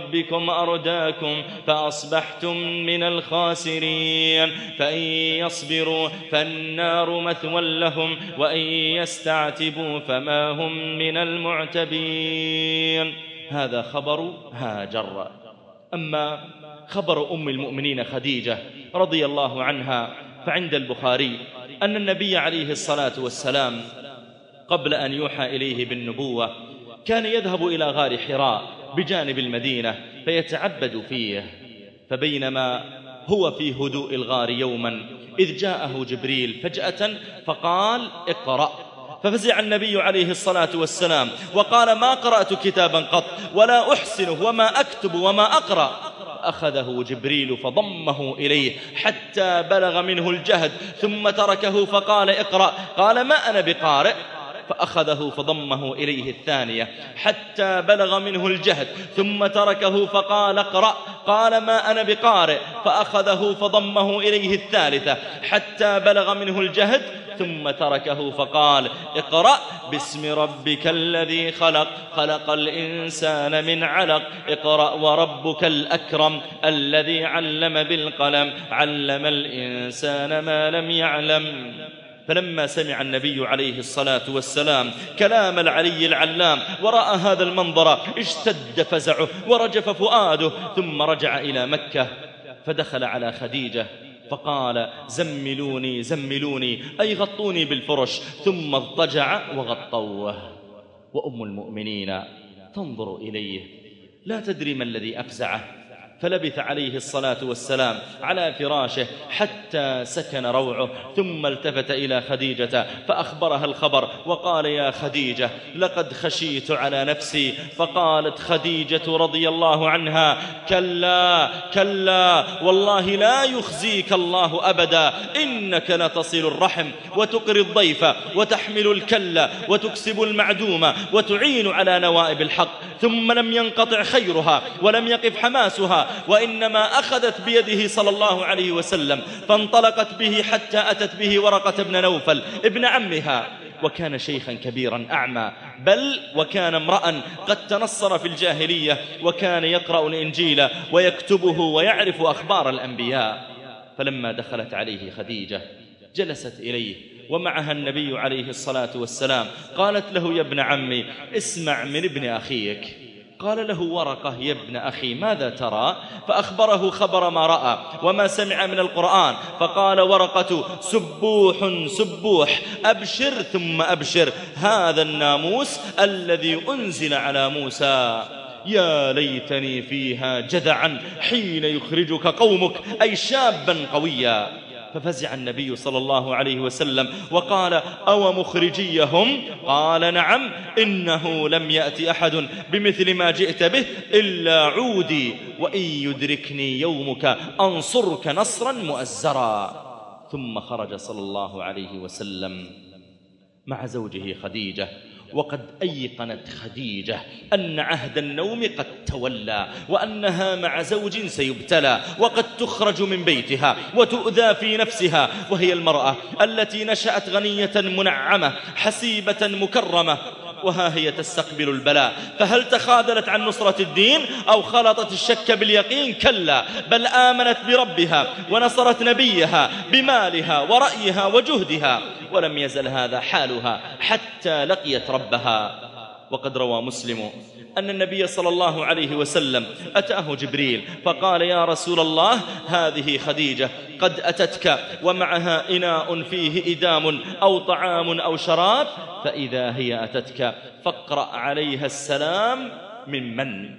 بربكم أرداكم فأصبحتم من الخاسرين فإن يصبروا فالنار مثوى لهم وإن يستعتبوا فما هم من المعتبين. هذا خبر هاجر. أما خبر أم المؤمنين خديجة رضي الله عنها فعند البخاري أن النبي عليه الصلاة والسلام قبل أن يوحى إليه بالنبوة كان يذهب إلى غار حراء بجانب المدينة فيتعبد فيه. فبينما هو في هدوء الغار يوما إذ جاءه جبريل فجأة فقال اقرأ. ففزع النبي عليه الصلاة والسلام وقال ما قرأت كتابا قط ولا أحسنه وما أكتب وما أقرأ. أخذه جبريل فضمه إليه حتى بلغ منه الجهد ثم تركه فقال اقرأ. قال ما أنا بقارئ. فأخذه فضمه إليه الثانية حتى بلغ منه الجهد ثم تركه فقال اقرأ قال ما أنا بقارئ فأخذه فضمه إليه الثالثة حتى بلغ منه الجهد ثم تركه فقال اقرأ باسم ربك الذي خلق خلق الإنسان من علق اقرأ وربك الأكرم الذي علم بالقلم علم الإنسان ما لم يعلم. فلما سمع النبي عليه الصلاة والسلام كلام العلي العلام ورأى هذا المنظر اشتد فزعه ورجف فؤاده ثم رجع إلى مكة فدخل على خديجة فقال زملوني زملوني أي غطوني بالفرش. ثم اضطجع وغطوه. وأم المؤمنين تنظر إليه لا تدري ما الذي أفزعه. فلبث عليه الصلاة والسلام على فراشه حتى سكن روعه ثم التفت إلى خديجة فأخبرها الخبر وقال يا خديجة لقد خشيت على نفسي. فقالت خديجة رضي الله عنها كلا كلا والله لا يخزيك الله أبدا إنك لتصل الرحم وتقري الضيف وتحمل الكل وتكسب المعدوم وتعين على نوائب الحق ثم لم ينقطع خيرها ولم يقف حماسها وإنما أخذت بيده صلى الله عليه وسلم فانطلقت به حتى أتت به ورقة بن نوفل ابن عمها. وكان شيخا كبيرا أعمى بل وكان امرأ قد تنصر في الجاهلية وكان يقرأ الإنجيل ويكتبه ويعرف أخبار الأنبياء. فلما دخلت عليه خديجة جلست إليه ومعها النبي عليه الصلاة والسلام قالت له يا ابن عمي اسمع من ابن أخيك. قال له ورقة يا ابن أخي ماذا ترى؟ فأخبره خبر ما رأى وما سمع من القرآن. فقال ورقة سبوح سبوح أبشر ثم أبشر. هذا الناموس الذي أنزل على موسى. يا ليتني فيها جذعا حين يخرجك قومك أي شابا قويا. ففزع النبي صلى الله عليه وسلم وقال أو مخرجيهم؟ قال نعم إنه لم يأتي أحد بمثل ما جئت به إلا عودي وإن يدركني يومك أنصرك نصرا مؤزرا. ثم خرج صلى الله عليه وسلم مع زوجه خديجة وقد أيقنت خديجة أن عهد النوم قد تولى وأنها مع زوج سيبتلى وقد تخرج من بيتها وتؤذى في نفسها وهي المرأة التي نشأت غنية منعمة حسيبة مكرمة. وها هي تستقبل البلاء. فهل تخاذلت عن نصرة الدين أو خلطت الشك باليقين؟ كلا بل آمنت بربها ونصرت نبيها بمالها ورأيها وجهدها ولم يزل هذا حالها حتى لقيت ربها. وقد روى مسلم أن النبي صلى الله عليه وسلم أتاه جبريل فقال يا رسول الله هذه خديجة قد أتتك ومعها إناء فيه إدام أو طعام أو شراب فإذا هي أتتك فاقرأ عليها السلام من من؟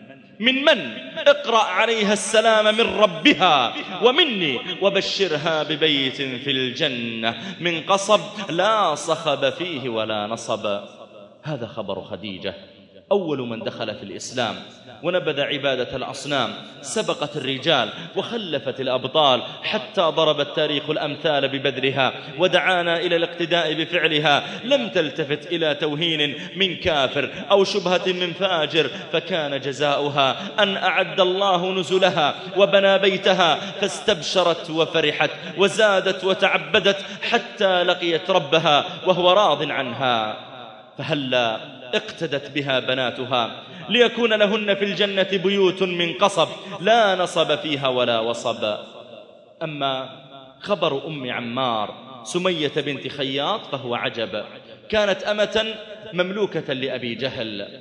من من؟ اقرأ عليها السلام من ربها ومني وبشرها ببيت في الجنة من قصب لا صخب فيه ولا نصب. هذا خبر خديجة. أول من دخل في الإسلام ونبذ عبادة الأصنام سبقت الرجال وخلفت الأبطال حتى ضرب التاريخ الأمثال ببذرها ودعانا إلى الاقتداء بفعلها. لم تلتفت إلى توهين من كافر أو شبهة من فاجر فكان جزاؤها أن أعد الله نزلها وبنى بيتها فاستبشرت وفرحت وزادت وتعبدت حتى لقيت ربها وهو راض عنها. فهلا اقتدت بها بناتها ليكون لهن في الجنة بيوت من قصب لا نصب فيها ولا وصب. أما خبر أم عمار سمية بنت خياط فهو عجب. كانت أمة مملوكة لأبي جهل.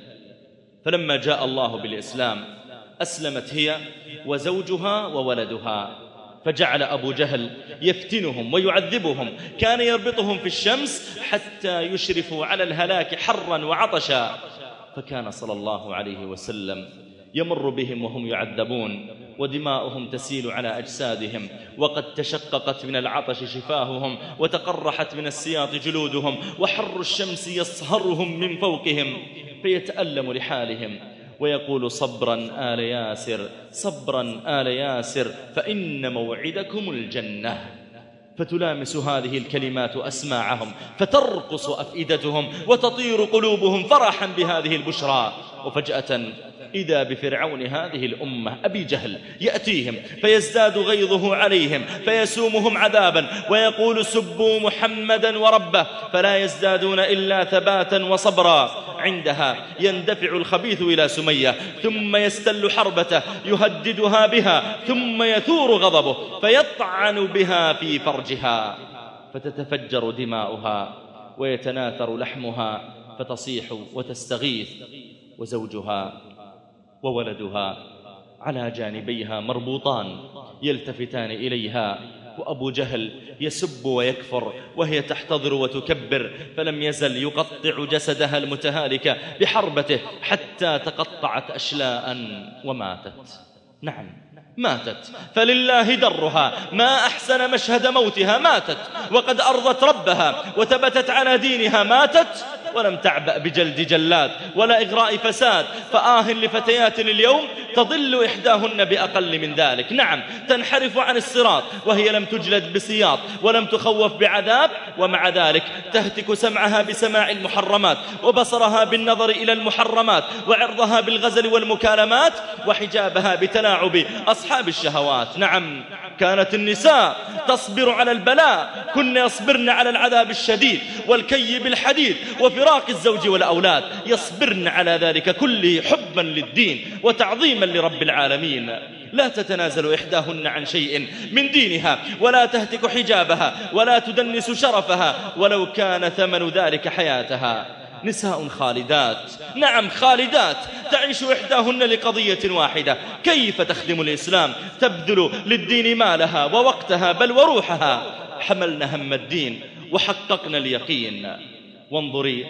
فلما جاء الله بالإسلام أسلمت هي وزوجها وولدها. فجعل أبو جهل يفتنهم ويعذبهم. كان يربطهم في الشمس حتى يشرفوا على الهلاك حرا وعطشا. فكان صلى الله عليه وسلم يمر بهم وهم يعذبون ودماؤهم تسيل على أجسادهم. وقد تشققت من العطش شفاههم وتقرحت من السياط جلودهم وحر الشمس يصهرهم من فوقهم فيتألم لحالهم. ويقول صبرا آل ياسر صبرا آل ياسر فإن موعدكم الجنة. فتلامس هذه الكلمات أسماعهم فترقص أفئدتهم وتطير قلوبهم فرحا بهذه البشرى. وفجأة إذا بفرعون هذه الأمة أبي جهل يأتيهم فيزداد غيظه عليهم فيسومهم عذابا ويقول سبوا محمدا وربه فلا يزدادون إلا ثباتا وصبرا. عندها يندفع الخبيث إلى سمية ثم يستل حربته يهددها بها ثم يثور غضبه فيطعن بها في فرجها. فتتفجر دماؤها ويتناثر لحمها فتصيح وتستغيث وزوجها. وولدها على جانبيها مربوطان يلتفتان إليها وأبو جهل يسب ويكفر وهي تحتضر وتكبر فلم يزل يقطع جسدها المتهالك بحربته حتى تقطعت أشلاء وماتت. نعم ماتت. فلله درها ما أحسن مشهد موتها ماتت. وقد أرضت ربها وثبتت على دينها ماتت. ولم تعبأ بجلد جلاد ولا إغراء فساد فآه لفتيات اليوم تضل إحداهن بأقل من ذلك. نعم تنحرف عن الصراط وهي لم تجلد بسياط ولم تخوف بعذاب ومع ذلك تهتك سمعها بسماع المحرمات وبصرها بالنظر إلى المحرمات وعرضها بالغزل والمكالمات وحجابها بتلاعب أصحاب الشهوات. نعم كانت النساء تصبر على البلاء كن يصبرن على العذاب الشديد والكي بالحديد وفراق الزوج والأولاد يصبرن على ذلك كله حبا للدين وتعظيما لرب العالمين. لا تتنازل إحداهن عن شيء من دينها ولا تهتك حجابها ولا تدنس شرفها ولو كان ثمن ذلك حياتها. نساء خالدات. نعم خالدات. تعيش إحداهن لقضية واحدة. كيف تخدم الإسلام؟ تبذل للدين مالها ووقتها بل وروحها. حملنا هم الدين وحققنا اليقين. وانظري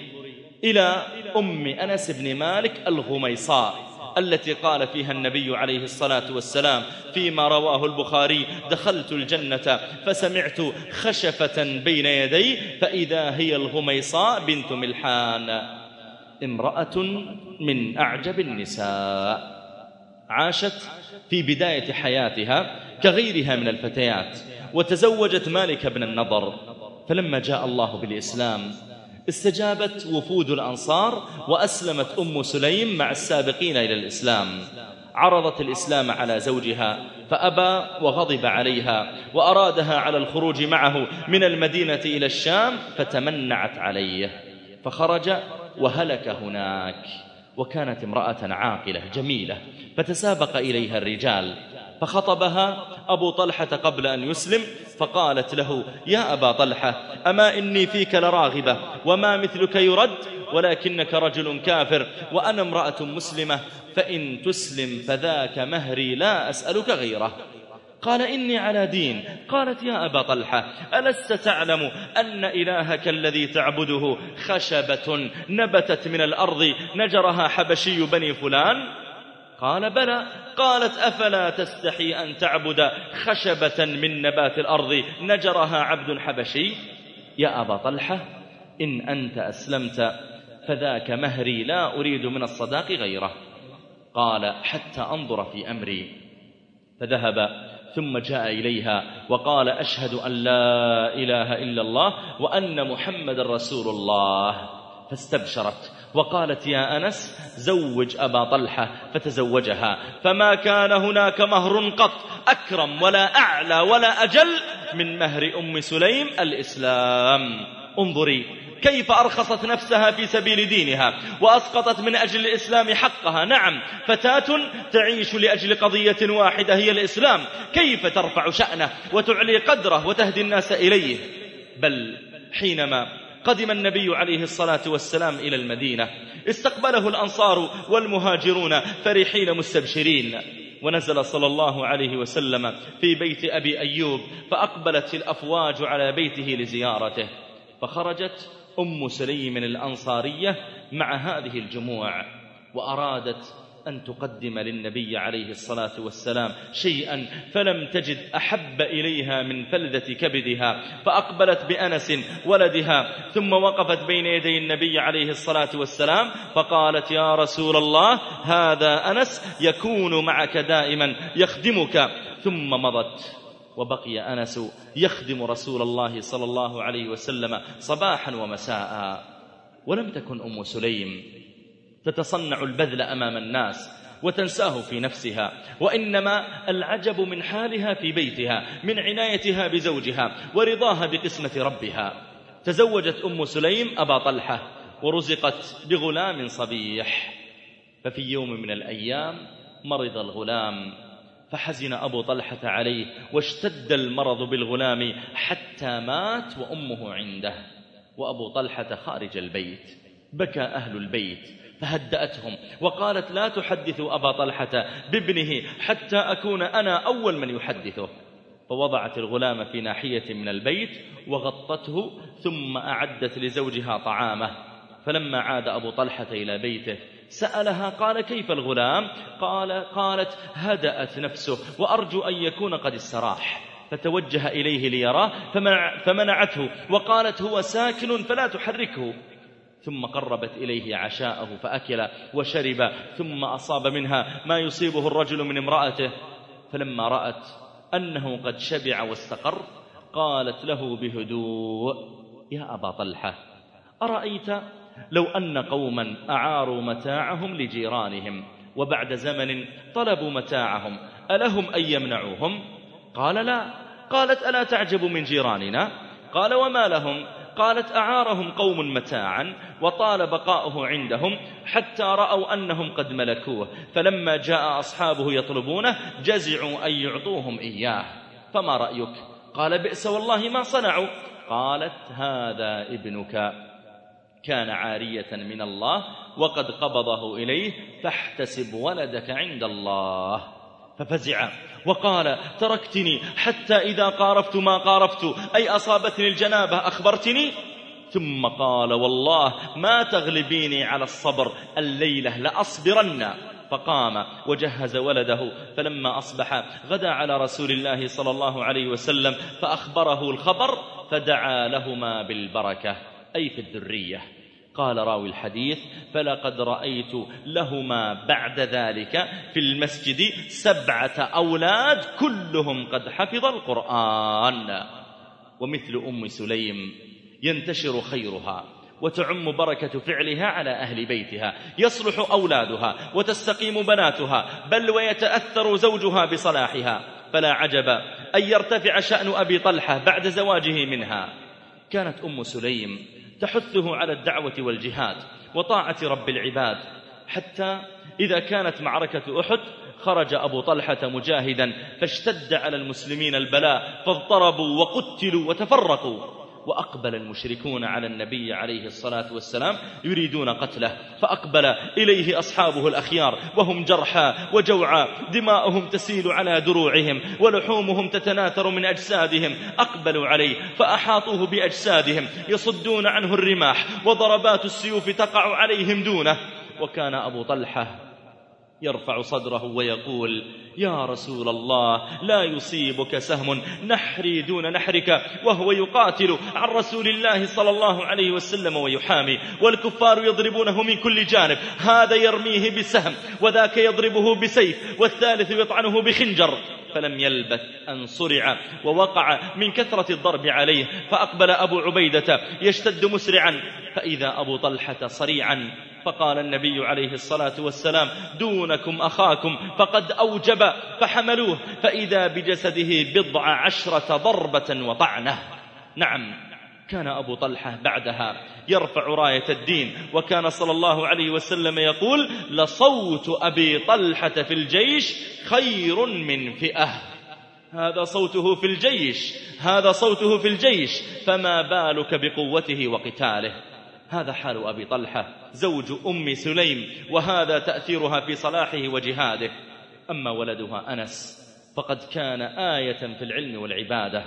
إلى أم أنس بن مالك الغميصاء التي قال فيها النبي عليه الصلاة والسلام فيما رواه البخاري دخلت الجنة فسمعت خشفة بين يدي فإذا هي الغميصاء بنت ملحان. امرأة من أعجب النساء عاشت في بداية حياتها كغيرها من الفتيات وتزوجت مالك بن النضر فلما جاء الله بالإسلام استجابت وفود الأنصار وأسلمت أم سليم مع السابقين إلى الإسلام. عرضت الإسلام على زوجها فأبى وغضب عليها وأرادها على الخروج معه من المدينة إلى الشام فتمنعت عليه. فخرج وهلك هناك وكانت امرأة عاقلة جميلة فتسابق إليها الرجال. فخطبها أبو طلحة قبل أن يسلم فقالت له يا أبا طلحة أما إني فيك لراغبة وما مثلك يرد ولكنك رجل كافر وأنا امرأة مسلمة فإن تسلم فذاك مهري لا أسألك غيره. قال إني على دين. قالت يا أبا طلحة ألست تعلم أن إلهك الذي تعبده خشبة نبتت من الأرض نجرها حبشي بني فلان؟ قال بلى. قالت أفلا تستحي أن تعبد خشبة من نبات الأرض نجرها عبد حبشي يا أبا طلحة إن أنت أسلمت فذاك مهري لا أريد من الصداق غيره. قال حتى أنظر في أمري. فذهب ثم جاء إليها وقال أشهد أن لا إله إلا الله وأن محمد رسول الله. فاستبشرت وقالت يا أنس زوج أبا طلحة فتزوجها. فما كان هناك مهر قط أكرم ولا أعلى ولا أجل من مهر أم سليم الإسلام. انظري كيف أرخصت نفسها في سبيل دينها وأسقطت من أجل الإسلام حقها. نعم فتاة تعيش لأجل قضية واحدة هي الإسلام. كيف ترفع شأنه وتعلي قدره وتهدي الناس إليه؟ بل حينما قدم النبي عليه الصلاة والسلام إلى المدينة. استقبله الأنصار والمهاجرون فرحين مستبشرين. ونزل صلى الله عليه وسلم في بيت أبي أيوب فأقبلت الأفواج على بيته لزيارته. فخرجت أم سليم الأنصارية مع هذه الجموع وأرادت أن تقدم للنبي عليه الصلاة والسلام شيئا فلم تجد أحب إليها من فلذة كبدها فأقبلت بأنس ولدها ثم وقفت بين يدي النبي عليه الصلاة والسلام فقالت يا رسول الله هذا أنس يكون معك دائما يخدمك. ثم مضت وبقي أنس يخدم رسول الله صلى الله عليه وسلم صباحا ومساء ولم تكن أم سليم. تتصنع البذل أمام الناس وتنساه في نفسها وإنما العجب من حالها في بيتها من عنايتها بزوجها ورضاها بقسمة ربها. تزوجت أم سليم أبا طلحة ورزقت بغلام صبيح. ففي يوم من الأيام مرض الغلام فحزن أبو طلحة عليه واشتد المرض بالغلام حتى مات وأمه عنده وأبو طلحة خارج البيت بكى أهل البيت فهدأتهم وقالت لا تحدثوا أبا طلحة بابنه حتى أكون أنا أول من يحدثه. فوضعت الغلام في ناحية من البيت وغطته ثم أعدت لزوجها طعامه. فلما عاد أبو طلحة إلى بيته سألها قال كيف الغلام؟ قال قالت هدأت نفسه وأرجو أن يكون قد استراح. فتوجه إليه ليراه فمنع فمنعته وقالت هو ساكن فلا تحركه. ثم قربت إليه عشاءه فأكل وشرب ثم أصاب منها ما يصيبه الرجل من امرأته. فلما رأت أنه قد شبع واستقر قالت له بهدوء يا أبا طلحة أرأيت لو أن قوما أعاروا متاعهم لجيرانهم وبعد زمن طلبوا متاعهم ألهم أن يمنعوهم؟ قال لا قالت ألا تعجب من جيراننا؟ قال وما لهم؟ قالت أعارهم قوم متاعا وطال بقاؤه عندهم حتى رأوا أنهم قد ملكوه فلما جاء أصحابه يطلبونه جزعوا أن يعطوهم إياه. فما رأيك؟ قال بئس والله ما صنعوا. قالت هذا ابنك. كان عارية من الله وقد قبضه إليه فاحتسب ولدك عند الله. ففزع وقال تركتني حتى إذا قارفت ما قارفت أي أصابتني الجنابة أخبرتني؟ ثم قال والله ما تغلبيني على الصبر الليلة لأصبرن. فقام وجهز ولده فلما أصبح غدا على رسول الله صلى الله عليه وسلم فأخبره الخبر فدعا لهما بالبركة أي في الذرية. قال راوي الحديث فلقد رأيت لهما بعد ذلك في المسجد سبعة أولاد كلهم قد حفظ القرآن. ومثل أم سليم ينتشر خيرها وتعم بركة فعلها على أهل بيتها يصلح أولادها وتستقيم بناتها بل ويتأثر زوجها بصلاحها. فلا عجب أن يرتفع شأن أبي طلحة بعد زواجه منها. كانت أم سليم تحثه على الدعوة والجهاد وطاعة رب العباد. حتى إذا كانت معركة أحد خرج أبو طلحة مجاهدا فاشتد على المسلمين البلاء فاضطربوا وقتلوا وتفرقوا. وأقبل المشركون على النبي عليه الصلاة والسلام يريدون قتله فأقبل إليه أصحابه الأخيار وهم جرحى وجوعى دماؤهم تسيل على دروعهم ولحومهم تتناثر من أجسادهم أقبلوا عليه فأحاطوه بأجسادهم يصدون عنه الرماح وضربات السيوف تقع عليهم دونه. وكان أبو طلحة يرفع صدره ويقول يا رسول الله لا يصيبك سهم نحري دون نحرك وهو يقاتل عن رسول الله صلى الله عليه وسلم ويحامي والكفار يضربونه من كل جانب. هذا يرميه بسهم وذاك يضربه بسيف والثالث يطعنه بخنجر. فلم يلبث أن صرع ووقع من كثرة الضرب عليه فأقبل أبو عبيدة يشتد مسرعا فإذا أبو طلحة صريعا فقال النبي عليه الصلاة والسلام دونكم أخاكم فقد أوجب فحملوه فإذا بجسده بضع عشرة ضربة وطعنة. نعم. كان أبو طلحة بعدها يرفع راية الدين وكان صلى الله عليه وسلم يقول لصوت أبي طلحة في الجيش خير من فئة. هذا صوته في الجيش هذا صوته في الجيش فما بالك بقوته وقتاله؟ هذا حال أبي طلحة زوج أم سليم وهذا تأثيرها في صلاحه وجهاده. أما ولدها أنس فقد كان آية في العلم والعبادة.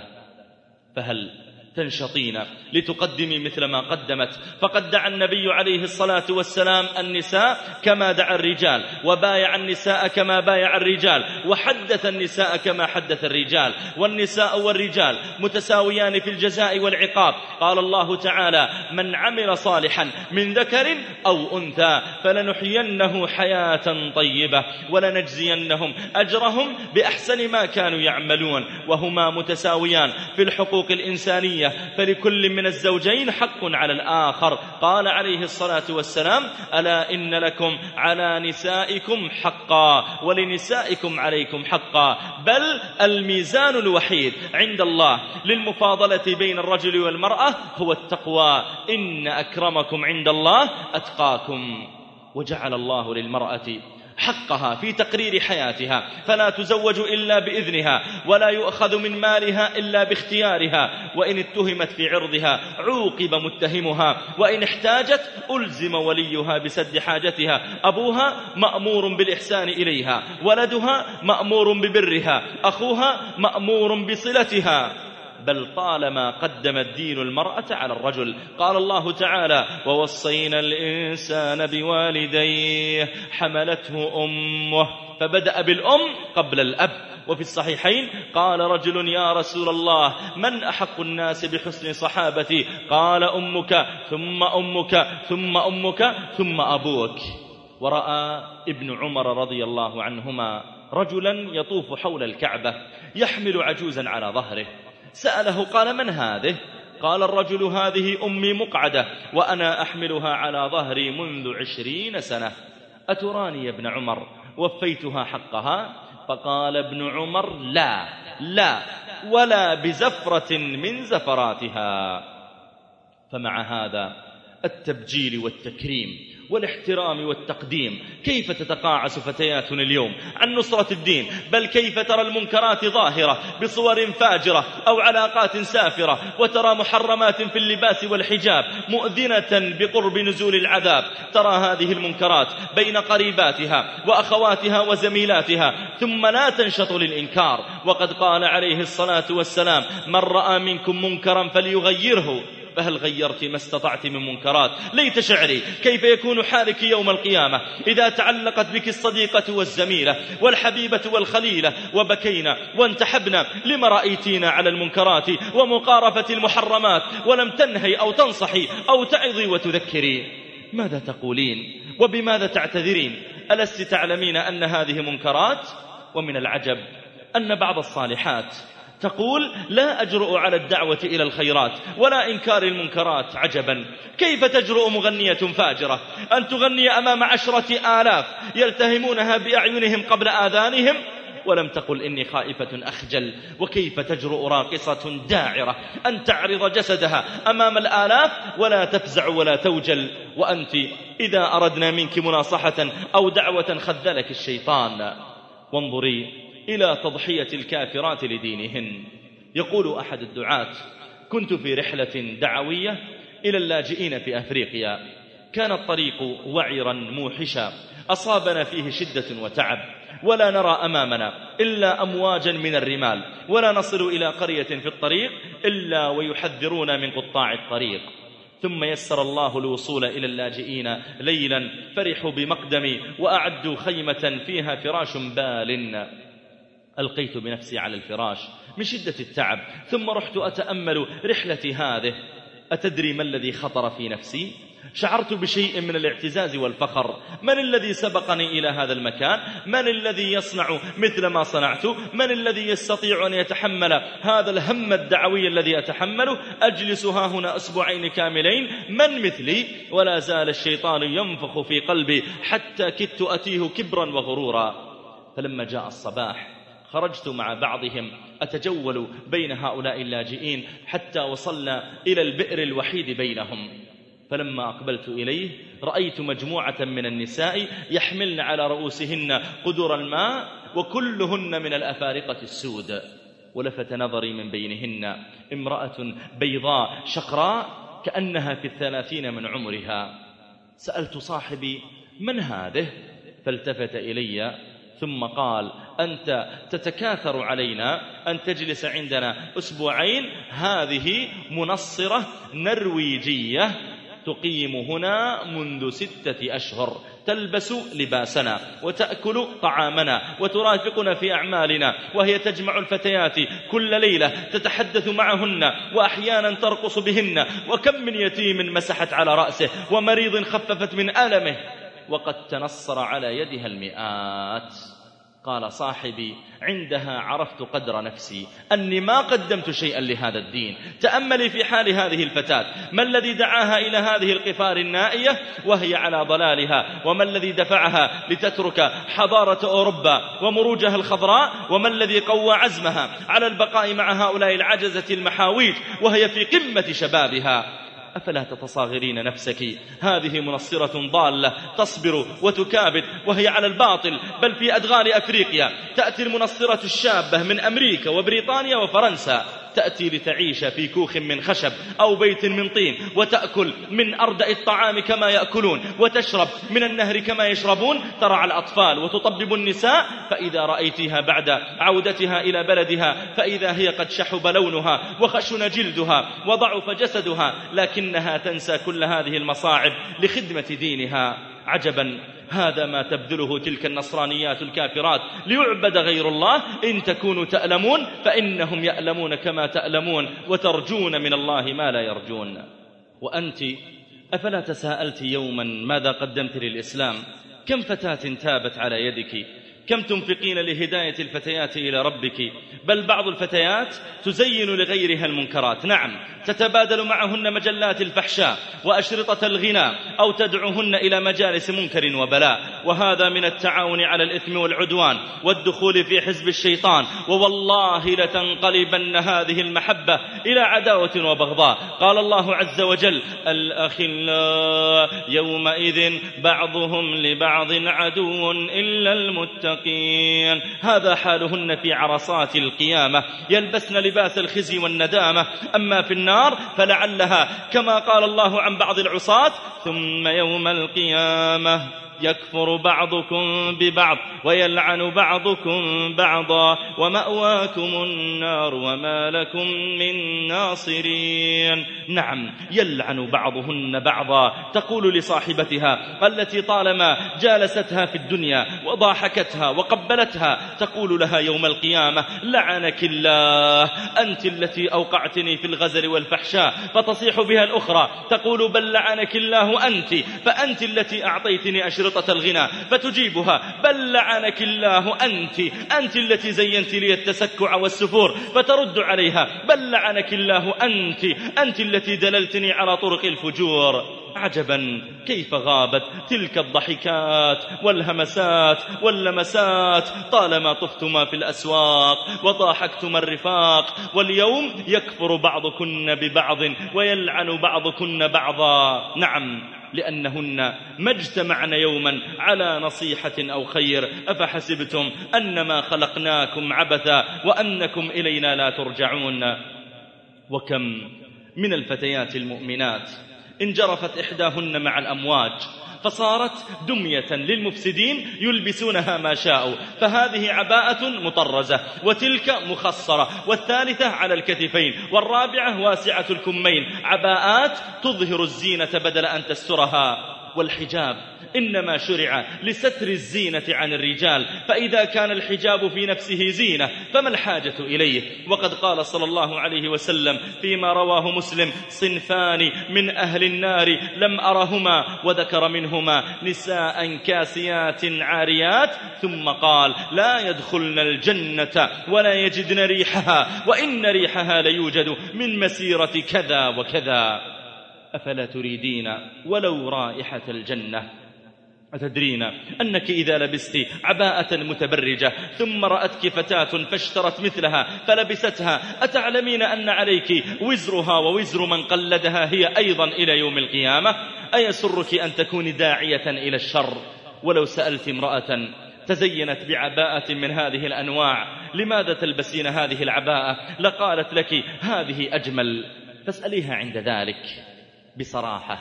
فهل تنشطين لتقدمي مثل ما قدمت. فقد دعا النبي عليه الصلاة والسلام النساء كما دعا الرجال وبايع النساء كما بايع الرجال وحدث النساء كما حدث الرجال. والنساء والرجال متساويان في الجزاء والعقاب. قال الله تعالى من عمل صالحا من ذكر أو أنثى فلنحيينه حياة طيبة ولنجزينهم أجرهم بأحسن ما كانوا يعملون. وهما متساويان في الحقوق الإنسانية فلكل من الزوجين حق على الآخر. قال عليه الصلاة والسلام ألا إن لكم على نسائكم حقا ولنسائكم عليكم حقا. بل الميزان الوحيد عند الله للمفاضلة بين الرجل والمرأة هو التقوى. إن أكرمكم عند الله أتقاكم. وجعل الله للمرأة حقها في تقرير حياتها فلا تزوج إلا بإذنها ولا يؤخذ من مالها إلا باختيارها وإن اتهمت في عرضها عوقب متهمها وإن احتاجت ألزم وليها بسد حاجتها أبوها مأمور بالإحسان إليها ولدها مأمور ببرها أخوها مأمور بصلتها. بل طالما قدم الدين المرأة على الرجل. قال الله تعالى ووصينا الإنسان بوالديه حملته أمه. فبدأ بالأم قبل الأب. وفي الصحيحين قال رجل يا رسول الله من أحق الناس بحسن صحابتي؟ قال أمك ثم أمك ثم أمك ثم أبوك. ورأى ابن عمر رضي الله عنهما رجلا يطوف حول الكعبة يحمل عجوزا على ظهره. سأله قال من هذه؟ قال الرجل هذه أمي مقعدة وأنا أحملها على ظهري منذ عشرين سنة. أتراني يا ابن عمر؟ وفيتها حقها؟ فقال ابن عمر لا لا ولا بزفرة من زفراتها. فمع هذا التبجيل والتكريم والاحترام والتقديم. كيف تتقاعس فتياتنا اليوم؟ عن نصرة الدين. بل كيف ترى المنكرات ظاهرة بصور فاجرة أو علاقات سافرة وترى محرمات في اللباس والحجاب مؤذنة بقرب نزول العذاب. ترى هذه المنكرات بين قريباتها وأخواتها وزميلاتها ثم لا تنشط للإنكار. وقد قال عليه الصلاة والسلام من رأى منكم منكرا فليغيره. فهل غيرت ما استطعت من منكرات؟ ليت شعري كيف يكون حالك يوم القيامة؟ إذا تعلقت بك الصديقة والزميلة والحبيبة والخليلة وبكينا وانتحبنا لما رأيتينا على المنكرات ومقارفة المحرمات؟ ولم تنهي أو تنصحي أو تعظي وتذكري؟ ماذا تقولين؟ وبماذا تعتذرين؟ ألست تعلمين أن هذه منكرات؟ ومن العجب أن بعض الصالحات تقول لا أجرؤ على الدعوة إلى الخيرات ولا إنكار المنكرات عجبا. كيف تجرؤ مغنية فاجرة؟ أن تغني أمام عشرة آلاف يلتهمونها بأعينهم قبل آذانهم؟ ولم تقل إني خائفة أخجل. وكيف تجرؤ راقصة داعرة؟ أن تعرض جسدها أمام الآلاف ولا تفزع ولا توجل. وأنت إذا أردنا منك مناصحة أو دعوة خذلك الشيطان. وانظري إلى تضحية الكافرات لدينهن. يقول أحد الدعاة كنت في رحلة دعوية إلى اللاجئين في أفريقيا. كان الطريق وعرا موحشا. أصابنا فيه شدة وتعب. ولا نرى أمامنا إلا أمواجا من الرمال. ولا نصل إلى قرية في الطريق إلا ويحذرون من قطاع الطريق. ثم يسر الله الوصول إلى اللاجئين ليلا فرحوا بمقدمي وأعدوا خيمة فيها فراش بال. ألقيت بنفسي على الفراش من شدة التعب ثم رحت أتأمل رحلتي هذه. أتدري ما الذي خطر في نفسي؟ شعرت بشيء من الاعتزاز والفخر. من الذي سبقني إلى هذا المكان؟ من الذي يصنع مثل ما صنعت؟ من الذي يستطيع أن يتحمل هذا الهم الدعوي الذي أتحمله؟ أجلس ها هنا أسبوعين كاملين؟ من مثلي؟ ولا زال الشيطان ينفخ في قلبي حتى كدت أتيه كبرا وغرورا. فلما جاء الصباح خرجت مع بعضهم أتجول بين هؤلاء اللاجئين حتى وصلنا إلى البئر الوحيد بينهم. فلما أقبلت إليه رأيت مجموعة من النساء يحملن على رؤوسهن قدر الماء وكلهن من الأفارقة السود. ولفت نظري من بينهن امرأة بيضاء شقراء كأنها في الثلاثين من عمرها. سألت صاحبي من هذه؟ فالتفت إلي ثم قال أنت تتكاثر علينا أن تجلس عندنا أسبوعين. هذه منصرة نرويجية تقيم هنا منذ ستة أشهر. تلبس لباسنا وتأكل طعامنا وترافقنا في أعمالنا وهي تجمع الفتيات كل ليلة تتحدث معهن وأحيانا ترقص بهن. وكم من يتيم مسحت على رأسه ومريض خففت من ألمه وقد تنصر على يدها المئات. قال صاحبي عندها عرفت قدر نفسي أني ما قدمت شيئا لهذا الدين. تأملي في حال هذه الفتاة ما الذي دعاها إلى هذه القفار النائية؟ وهي على ضلالها. وما الذي دفعها لتترك حضارة أوروبا ومروجها الخضراء؟ وما الذي قوى عزمها على البقاء مع هؤلاء العجزة المحاويج؟ وهي في قمة شبابها. أفلا تتصاغرين نفسك؟ هذه منصرة ضالة تصبر وتكابد وهي على الباطل بل في أدغال أفريقيا تأتي المنصرة الشابة من أمريكا وبريطانيا وفرنسا. تأتي لتعيش في كوخ من خشب أو بيت من طين وتأكل من أردأ الطعام كما يأكلون وتشرب من النهر كما يشربون ترعى الأطفال وتطبب النساء فإذا رأيتها بعد عودتها إلى بلدها فإذا هي قد شحب لونها وخشن جلدها وضعف جسدها لكنها تنسى كل هذه المصاعب لخدمة دينها. عجبا. هذا ما تبذله تلك النصرانيات الكافرات. ليعبد غير الله. إن تكونوا تألمون فإنهم يألمون كما تألمون وترجون من الله ما لا يرجون. وأنت أفلا تساءلت يوما ماذا قدمت للإسلام؟ كم فتاة تابت على يدك؟ كم تنفقين لهداية الفتيات إلى ربك؟ بل بعض الفتيات تزين لغيرها المنكرات. نعم تتبادل معهن مجلات الفحشاء وأشرطة الغناء أو تدعوهن إلى مجالس منكر وبلاء. وهذا من التعاون على الإثم والعدوان والدخول في حزب الشيطان. ووالله لتنقلبن هذه المحبة إلى عداوة وبغضاء. قال الله عز وجل الأخلاء يومئذ بعضهم لبعض عدو إلا المتقين. هذا حالهن في عرصات القيامة. يلبسن لباس الخزي والندامة. أما في النار النار فلعلها كما قال الله عن بعض العصاة ثم يوم القيامة. يكفر بعضكم ببعض ويلعن بعضكم بعضا ومأواكم النار وما لكم من ناصرين. نعم يلعن بعضهن بعضا. تقول لصاحبتها التي طالما جالستها في الدنيا وضاحكتها وقبلتها تقول لها يوم القيامة لعنك الله أنت التي أوقعتني في الغزل والفحشاء فتصيح بها الأخرى تقول بل لعنك الله أنت فأنت التي أعطيتني أشرار أشرطة الغنى فتجيبها. بل لعنك الله أنت أنت التي زينت لي التسكع والسفور فترد عليها. بل لعنك الله أنت أنت التي دللتني على طرق الفجور. عجبا كيف غابت تلك الضحكات والهمسات واللمسات؟ طالما طفتما في الأسواق وضاحكتما الرفاق واليوم يكفر بعضكن ببعض ويلعن بعضكن بعضا. نعم. لأنهن ما اجتمعن يوما على نصيحة أو خير. أفحسبتم أنما خلقناكم عبثا وأنكم إلينا لا ترجعون. وكم من الفتيات المؤمنات انجرفت إحداهن مع الأمواج فصارت دمية للمفسدين يلبسونها ما شاءوا فهذه عباءة مطرزة وتلك مخصرة والثالثة على الكتفين والرابعة واسعة الكمين عباءات تظهر الزينة بدل أن تسترها. والحجاب. إنما شرع لستر الزينة عن الرجال. فإذا كان الحجاب في نفسه زينة فما الحاجة إليه؟ وقد قال صلى الله عليه وسلم فيما رواه مسلم صنفان من أهل النار لم أرهما وذكر منهما نساء كاسيات عاريات ثم قال لا يدخلن الجنة ولا يجدن ريحها وإن ريحها ليوجد من مسيرة كذا وكذا. أفلا تريدين ولو رائحة الجنة؟ أتدرين أنك إذا لبست عباءة متبرجة ثم رأتك فتاة فاشترت مثلها فلبستها أتعلمين أن عليك وزرها ووزر من قلدها هي أيضا إلى يوم القيامة؟ أيسرك أن تكوني داعية إلى الشر؟ ولو سألت امرأة تزينت بعباءة من هذه الأنواع لماذا تلبسين هذه العباءة؟ لقالت لك هذه أجمل فاسأليها عند ذلك. بصراحة.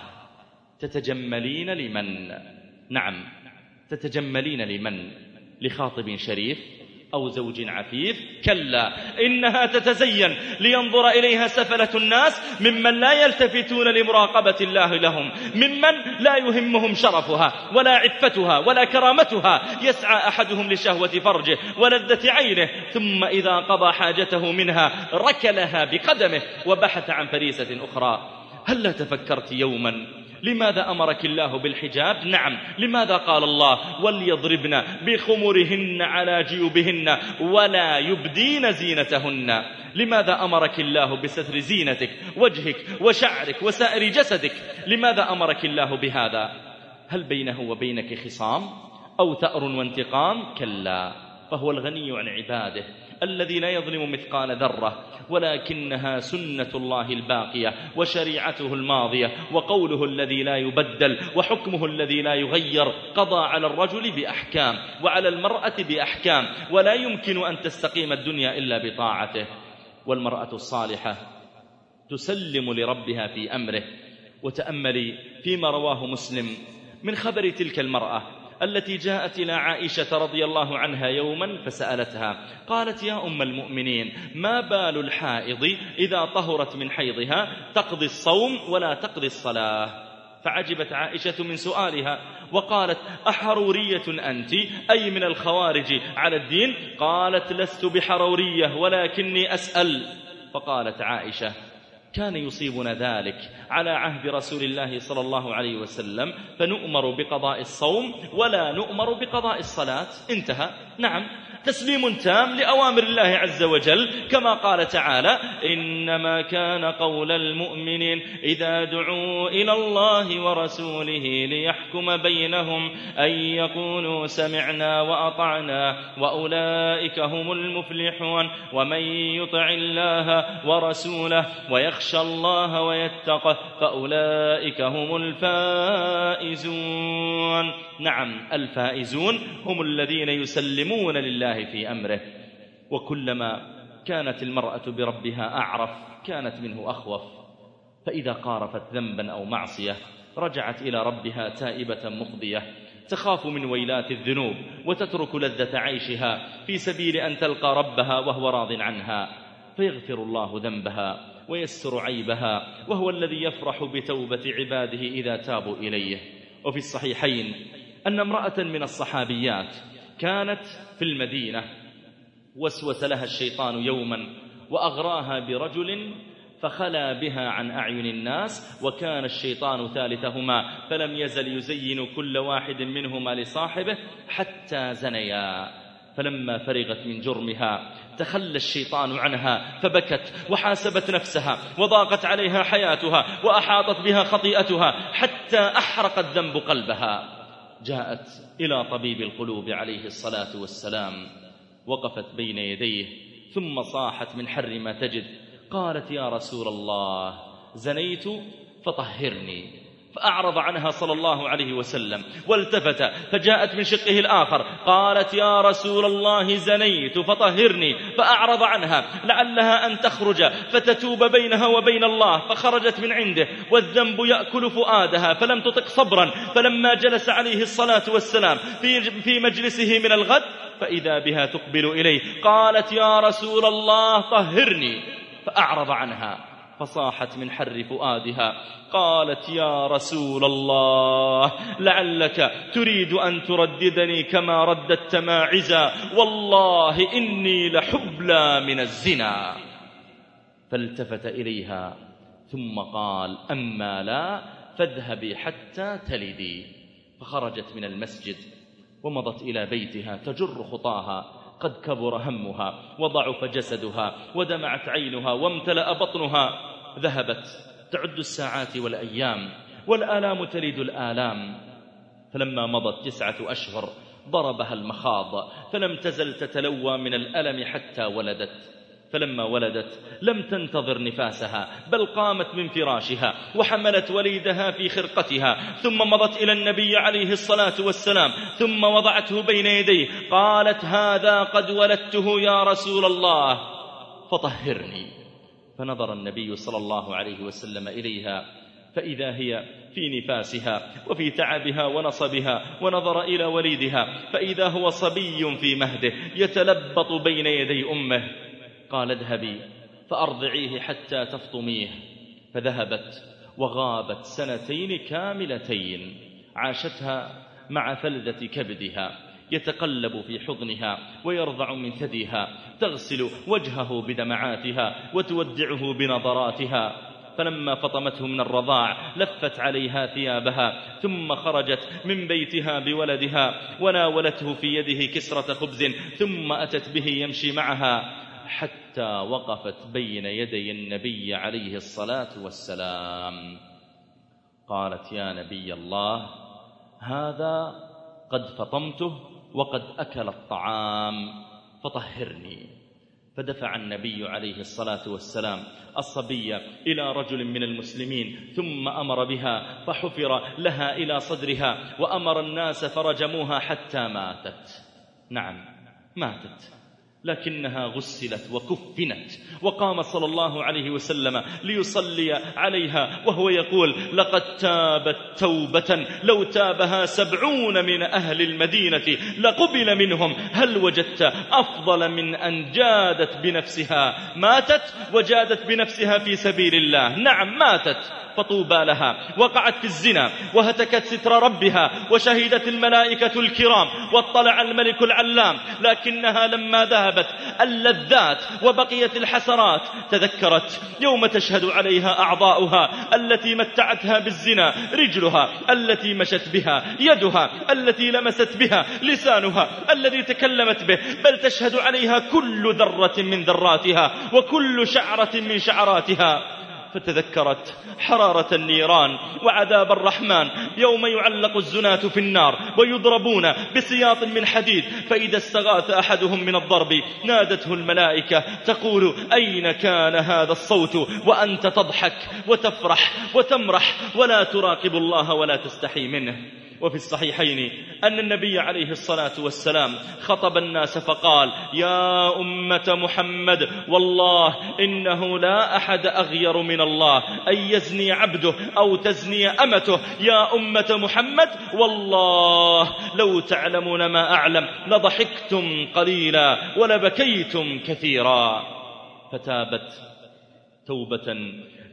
تتجملين لمن؟ نعم. تتجملين لمن؟ لخاطب شريف أو زوج عفيف؟ كلا. إنها تتزين لينظر إليها سفلة الناس ممن لا يلتفتون لمراقبة الله لهم ممن لا يهمهم شرفها ولا عفتها ولا كرامتها. يسعى أحدهم لشهوة فرجه ولذة عينه ثم إذا قضى حاجته منها ركلها بقدمه وبحث عن فريسة أخرى. هل لا تفكرت يوما لماذا أمرك الله بالحجاب؟ نعم. لماذا قال الله وليضربن بخمرهن على جيوبهن ولا يبدين زينتهن؟ لماذا أمرك الله بستر زينتك وجهك وشعرك وسائر جسدك؟ لماذا أمرك الله بهذا؟ هل بينه وبينك خصام أو ثأر وانتقام؟ كلا. فهو الغني عن عباده. الذي لا يظلم مثقال ذرة ولكنها سنة الله الباقية وشريعته الماضية وقوله الذي لا يبدل وحكمه الذي لا يغير قضى على الرجل بأحكام وعلى المرأة بأحكام ولا يمكن أن تستقيم الدنيا إلا بطاعته. والمرأة الصالحة تسلم لربها في أمره وتأملي فيما رواه مسلم من خبر تلك المرأة. التي جاءت إلى عائشة رضي الله عنها يوما فسألتها قالت يا أم المؤمنين ما بال الحائض إذا طهرت من حيضها تقضي الصوم ولا تقضي الصلاة؟ فعجبت عائشة من سؤالها وقالت أحرورية أنت؟ أي من الخوارج على الدين؟ قالت لست بحرورية ولكني أسأل. فقالت عائشة كان يصيبنا ذلك على عهد رسول الله صلى الله عليه وسلم فنؤمر بقضاء الصوم ولا نؤمر بقضاء الصلاة. انتهى. نعم. تسليم تام لأوامر الله عز وجل. كما قال تعالى إنما كان قول المؤمنين إذا دعوا إلى الله ورسوله ليحكم بينهم أن يقولوا سمعنا وأطعنا وأولئك هم المفلحون. ومن يطع الله ورسوله ويخشى الله ويتقه فأولئك هم الفائزون. نعم الفائزون هم الذين يسلمون لله في أمره وكلما كانت المرأة بربها أعرف كانت منه أخوف فإذا قارفت ذنبا أو معصية رجعت إلى ربها تائبة مقضية تخاف من ويلات الذنوب وتترك لذة عيشها في سبيل أن تلقى ربها وهو راض عنها فيغفر الله ذنبها ويستر عيبها وهو الذي يفرح بتوبة عباده إذا تابوا إليه. وفي الصحيحين أن امرأة من الصحابيات كانت في المدينة وسوس لها الشيطان يوما وأغراها برجل فخلا بها عن أعين الناس وكان الشيطان ثالثهما فلم يزل يزين كل واحد منهما لصاحبه حتى زنيا. فلما فرغت من جرمها تخلى الشيطان عنها فبكت وحاسبت نفسها وضاقت عليها حياتها وأحاطت بها خطيئتها حتى أحرق الذنب قلبها. جاءت إلى طبيب القلوب عليه الصلاة والسلام وقفت بين يديه ثم صاحت من حر ما تجد قالت يا رسول الله زنيت فطهرني. فأعرض عنها صلى الله عليه وسلم والتفت فجاءت من شقه الآخر قالت يا رسول الله زنيت فطهرني فأعرض عنها لعلها أن تخرج فتتوب بينها وبين الله فخرجت من عنده والذنب يأكل فؤادها فلم تطق صبرا فلما جلس عليه الصلاة والسلام في, مجلسه من الغد فإذا بها تقبل إليه قالت يا رسول الله طهرني فأعرض عنها فصاحت من حر فؤادها. قالت يا رسول الله لعلك تريد أن ترددني كما رددت ماعزا. والله إني لحبلى من الزنا. فالتفت إليها ثم قال أما لا فاذهبي حتى تلدي. فخرجت من المسجد ومضت إلى بيتها تجر خطاها. قد كبر همها وضعف جسدها ودمعت عينها وامتلأ بطنها. ذهبت تعد الساعات والأيام والآلام تلد الآلام. فلما مضت تسعة أشهر ضربها المخاض فلم تزل تتلوى من الألم حتى ولدت. فلما ولدت لم تنتظر نفاسها بل قامت من فراشها وحملت وليدها في خرقتها ثم مضت إلى النبي عليه الصلاة والسلام ثم وضعته بين يديه قالت هذا قد ولدته يا رسول الله. فطهرني. فنظر النبي صلى الله عليه وسلم إليها فإذا هي في نفاسها وفي تعبها ونصبها ونظر إلى وليدها فإذا هو صبي في مهده يتلبط بين يدي أمه. قال اذهبي فأرضعيه حتى تفطميه. فذهبت وغابت سنتين كاملتين. عاشتها مع فلذة كبدها يتقلب في حضنها ويرضع من ثديها. تغسل وجهه بدمعاتها وتودعه بنظراتها. فلما فطمته من الرضاع لفت عليها ثيابها. ثم خرجت من بيتها بولدها وناولته في يده كسرة خبز ثم أتت به يمشي معها. حتى وقفت بين يدي النبي عليه الصلاة والسلام. قالت يا نبي الله هذا قد فطمته وقد أكل الطعام فطهرني. فدفع النبي عليه الصلاة والسلام الصبية إلى رجل من المسلمين ثم أمر بها فحفر لها إلى صدرها وأمر الناس فرجموها حتى ماتت. نعم ماتت. لكنها غسلت وكفنت. وقام صلى الله عليه وسلم ليصلي عليها وهو يقول لقد تابت توبة لو تابها سبعون من أهل المدينة لقبل منهم هل وجدت أفضل من أن جادت بنفسها؟ ماتت وجادت بنفسها في سبيل الله. نعم ماتت فطوبى لها. وقعت في الزنا وهتكت ستر ربها وشهدت الملائكة الكرام واطلع الملك العلام لكنها لما ذهبت اللذات وبقيت الحسرات تذكرت يوم تشهد عليها أعضاؤها التي متعتها بالزنا رجلها التي مشت بها يدها التي لمست بها لسانها الذي تكلمت به بل تشهد عليها كل ذرة من ذراتها وكل شعرة من شعراتها. فتذكرت حرارة النيران وعذاب الرحمن يوم يعلق الزناة في النار ويضربون بسياط من حديد فإذا استغاث أحدهم من الضرب نادته الملائكة تقول أين كان هذا الصوت وأنت تضحك وتفرح وتمرح ولا تراقب الله ولا تستحي منه وفي الصحيحين أن النبي عليه الصلاة والسلام خطب الناس فقال يا أمة محمد والله إنه لا أحد أغير من الله أن يزني عبده أو تزني أمته. يا أمة محمد والله لو تعلمون ما أعلم لضحكتم قليلا ولبكيتم كثيرا. فتابت توبة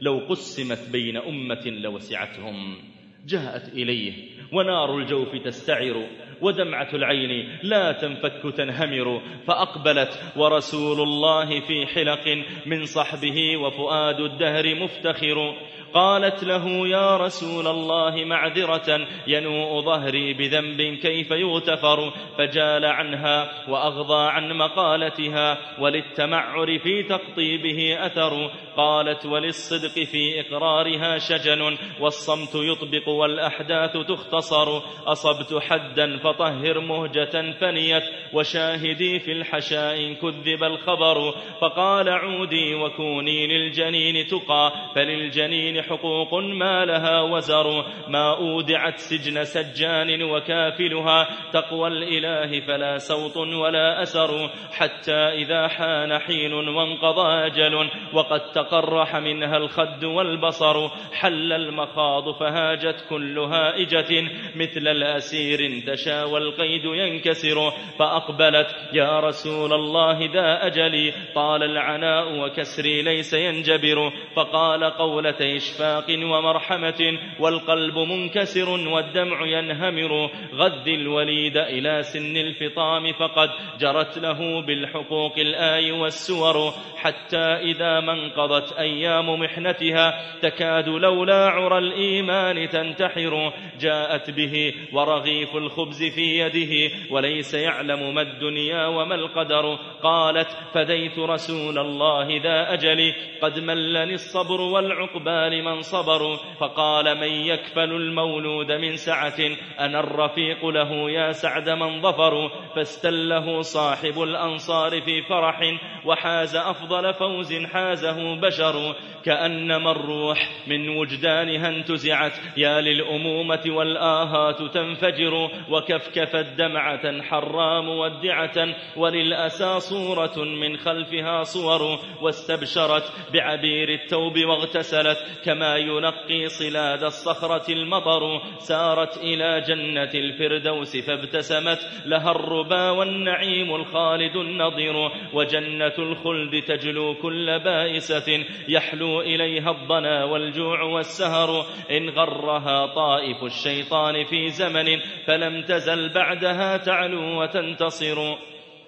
لو قسمت بين أمة لوسعتهم. جاءت إليه ونار الجوف تستعر ودمعة العين لا تنفك تنهمر فأقبلت ورسول الله في حلق من صحبه وفؤاد الدهر مفتخر. قالت له يا رسول الله معذرة ينوء ظهري بذنب كيف يغتفر؟ فجال عنها وأغضى عن مقالتها وللتمعر في تقطيبه أثر. قالت وللصدق في إقرارها شجن والصمت يطبق والأحداث تختصر. أصبت حدا فطهر مهجة فنيت وشاهدي في الحشاء كذب الخبر. فقال عودي وكوني للجنين تقى فللجنين حقوق ما لها وزر. ما أودعت سجن سجان وكافلها. تقوى الإله فلا سوط ولا أسر حتى إذا حان حين وانقضى أجل. وقد تقرح منها الخد والبصر. حل المخاض فهاجت كل هائجة. مثل الأسير تشاوى القيد ينكسر. فأقبلت يا رسول الله ذا أجلي طال العناء وكسري ليس ينجبر. فقال قولة إشفاق ومرحمة والقلب منكسر والدمع ينهمر غذ الوليد إلى سن الفطام فقد جرت له بالحقوق الآي والسور حتى إذا ما انقضت أيام محنتها تكاد لولا عرى الإيمان تنتحر جاءت به ورغيف الخبز في يده وليس يعلم ما الدنيا وما القدر قالت فديت رسول الله ذا أجل قد ملني الصبر والعقبى لمن صبروا فقال من يكفل المولود من سعة أنا الرفيق له يا سعد من ظفروا فاستله صاحب الأنصار في فرح وحاز أفضل فوز حازه بشر كأنما الروح من وجدانها انتزعت يا للأمومة والآهات تنفجر وك وكفكفت دمعة حرى مودعة وللأسى صورة من خلفها صور واستبشرت بعبير التوب واغتسلت كما ينقي صلاد الصخرة المطر سارت إلى جنة الفردوس فابتسمت لها الربا والنعيم الخالد النضر وجنة الخلد تجلو كل بائسة يحلو إليها الضنا والجوع والسهر. إن غرها طائف الشيطان في زمن فلم تزل بعدها تعلو وتنتصر.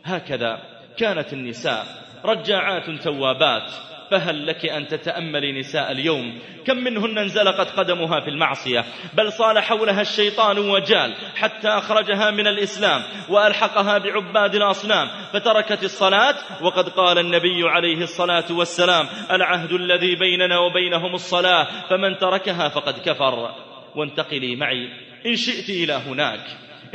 هكذا كانت النساء رجاعات توابات فهل لك أن تتأملي نساء اليوم؟ كم منهن انزلقت قدمها في المعصية؟ بل صال حولها الشيطان وجال حتى أخرجها من الإسلام وألحقها بعباد الأصنام فتركت الصلاة وقد قال النبي عليه الصلاة والسلام العهد الذي بيننا وبينهم الصلاة فمن تركها فقد كفر. وانتقلي معي. إن شئت إلى هناك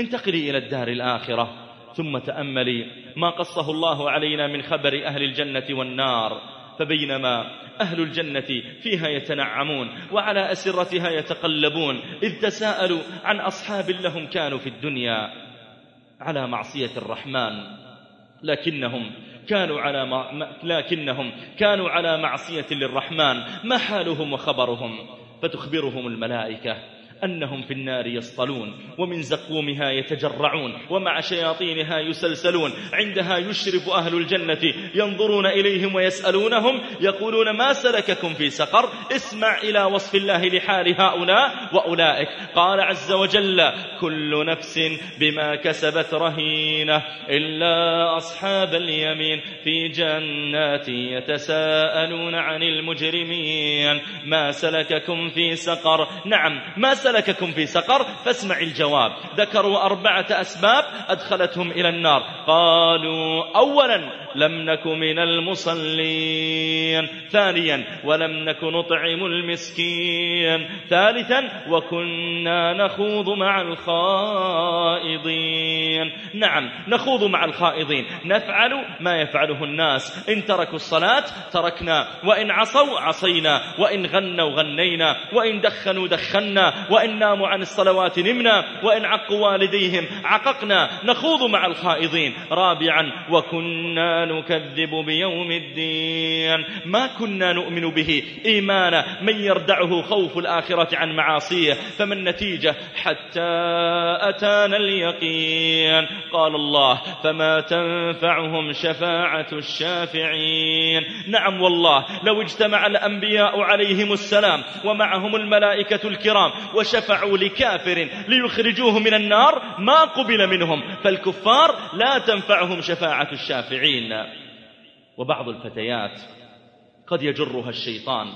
انتقلي إلى الدار الآخرة. ثم تأملي ما قصه الله علينا من خبر أهل الجنة والنار. فبينما أهل الجنة فيها يتنعمون وعلى أسرتها يتقلبون إذ تساءلوا عن أصحاب لهم كانوا في الدنيا على معصية الرحمن لكنهم كانوا على ما لكنهم كانوا على معصية للرحمن ما حالهم وخبرهم؟ فتخبرهم الملائكة أنهم في النار يصطلون ومن زقومها يتجرعون ومع شياطينها يسلسلون. عندها يشرف أهل الجنة ينظرون إليهم ويسألونهم يقولون ما سلككم في سقر؟ اسمع إلى وصف الله لحال هؤلاء وأولئك. قال عز وجل كل نفس بما كسبت رهينة إلا أصحاب اليمين في جنات يتساءلون عن المجرمين. ما سلككم في سقر؟ نعم ما سلككم سلككم في سقر فاسمع الجواب. ذكروا أربعة أسباب أدخلتهم إلى النار. قالوا أولا لم نك من المصلين. ثانيا ولم نك نطعم المسكين. ثالثا وكنا نخوض مع الخائضين. نعم نخوض مع الخائضين. نفعل ما يفعله الناس. إن تركوا الصلاة تركنا. وإن عصوا عصينا. وإن غنوا غنينا. وإن دخنوا دخنا. وإن ناموا عن الصلوات نمنا. وإن عقوا والديهم عققنا. نخوض مع الخائضين. رابعا وكنا نكذب بيوم الدين. ما كنا نؤمن به. إيمانا من يردعه خوف الآخرة عن معاصيه. فما النتيجة؟ حتى أتانا اليقين. قال الله فما تنفعهم شفاعة الشافعين. نعم والله لو اجتمع الأنبياء عليهم السلام ومعهم الملائكة الكرام وشفعوا لكافر ليخرجوه من النار ما قبل منهم. فالكفار لا تنفعهم شفاعة الشافعين. وبعض الفتيات قد يجرها الشيطان.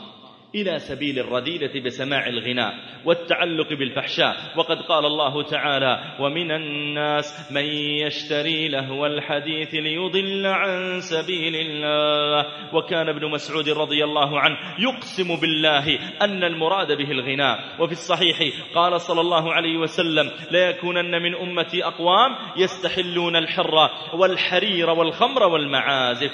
إلى سبيل الرذيلة بسماع الغناء والتعلق بالفحشاء. وقد قال الله تعالى ومن الناس من يشتري لهو الحديث ليضل عن سبيل الله. وكان ابن مسعود رضي الله عنه يقسم بالله أن المراد به الغناء. وفي الصحيح قال صلى الله عليه وسلم ليكونن من أمتي أقوام يستحلون الحر والحرير والخمر والمعازف.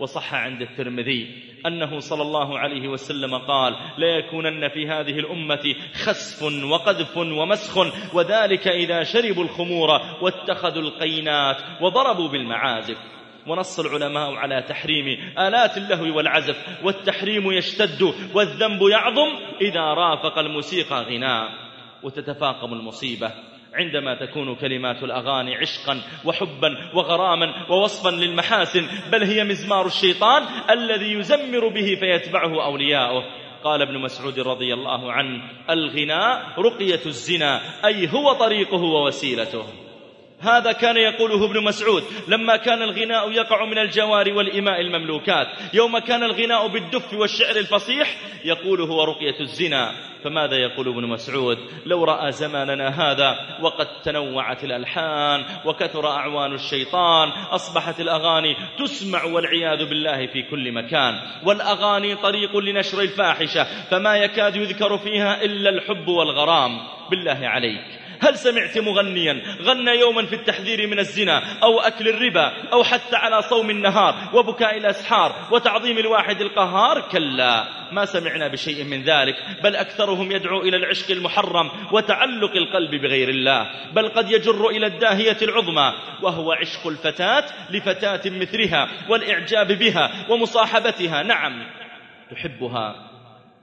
وصح عند الترمذي أنه صلى الله عليه وسلم قال ليكونن في هذه الأمة خسف وقذف ومسخ وذلك إذا شربوا الخمور واتخذوا القينات وضربوا بالمعازف. ونص العلماء على تحريم آلات اللهو والعزف والتحريم يشتد والذنب يعظم إذا رافق الموسيقى غناء. وتتفاقم المصيبة عندما تكون كلمات الأغاني عشقا وحبا وغراما ووصفا للمحاسن بل هي مزمار الشيطان الذي يزمر به فيتبعه أولياؤه. قال ابن مسعود رضي الله عنه الغناء رقية الزنا أي هو طريقه ووسيلته. هذا كان يقوله ابن مسعود لما كان الغناء يقع من الجوار والإماء المملوكات يوم كان الغناء بالدف والشعر الفصيح يقول هو رقية الزنا. فماذا يقول ابن مسعود؟ لو رأى زماننا هذا وقد تنوعت الألحان وكثر أعوان الشيطان أصبحت الأغاني تسمع والعياذ بالله في كل مكان. والأغاني طريق لنشر الفاحشة فما يكاد يذكر فيها إلا الحب والغرام. بالله عليك. هل سمعت مغنيا غنى يوما في التحذير من الزنا أو أكل الربا أو حتى على صوم النهار وبكاء الأسحار وتعظيم الواحد القهار؟ كلا ما سمعنا بشيء من ذلك بل أكثرهم يدعو إلى العشق المحرم وتعلق القلب بغير الله بل قد يجر إلى الداهية العظمى وهو عشق الفتاة لفتاة مثلها والإعجاب بها ومصاحبتها. نعم تحبها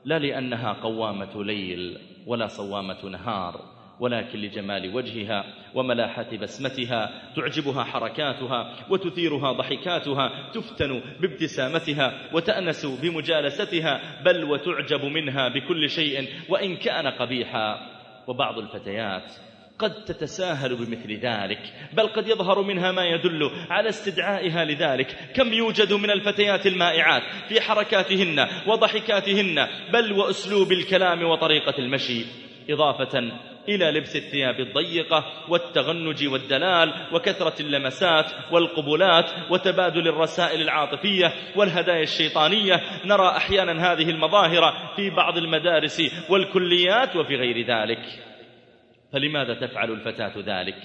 لا لأنها قوامة ليل ولا صوامة نهار. ولكن لجمال وجهها وملاحة بسمتها تعجبها حركاتها وتثيرها ضحكاتها تفتن بابتسامتها وتأنس بمجالستها بل وتعجب منها بكل شيء وإن كان قبيحا. وبعض الفتيات قد تتساهل بمثل ذلك بل قد يظهر منها ما يدل على استدعائها لذلك. كم يوجد من الفتيات المائعات في حركاتهن وضحكاتهن بل وأسلوب الكلام وطريقة المشي. إضافة إلى لبس الثياب الضيقة والتغنج والدلال وكثرة اللمسات والقبلات وتبادل الرسائل العاطفية والهدايا الشيطانية نرى أحيانا هذه المظاهر في بعض المدارس والكليات وفي غير ذلك فلماذا تفعل الفتاة ذلك؟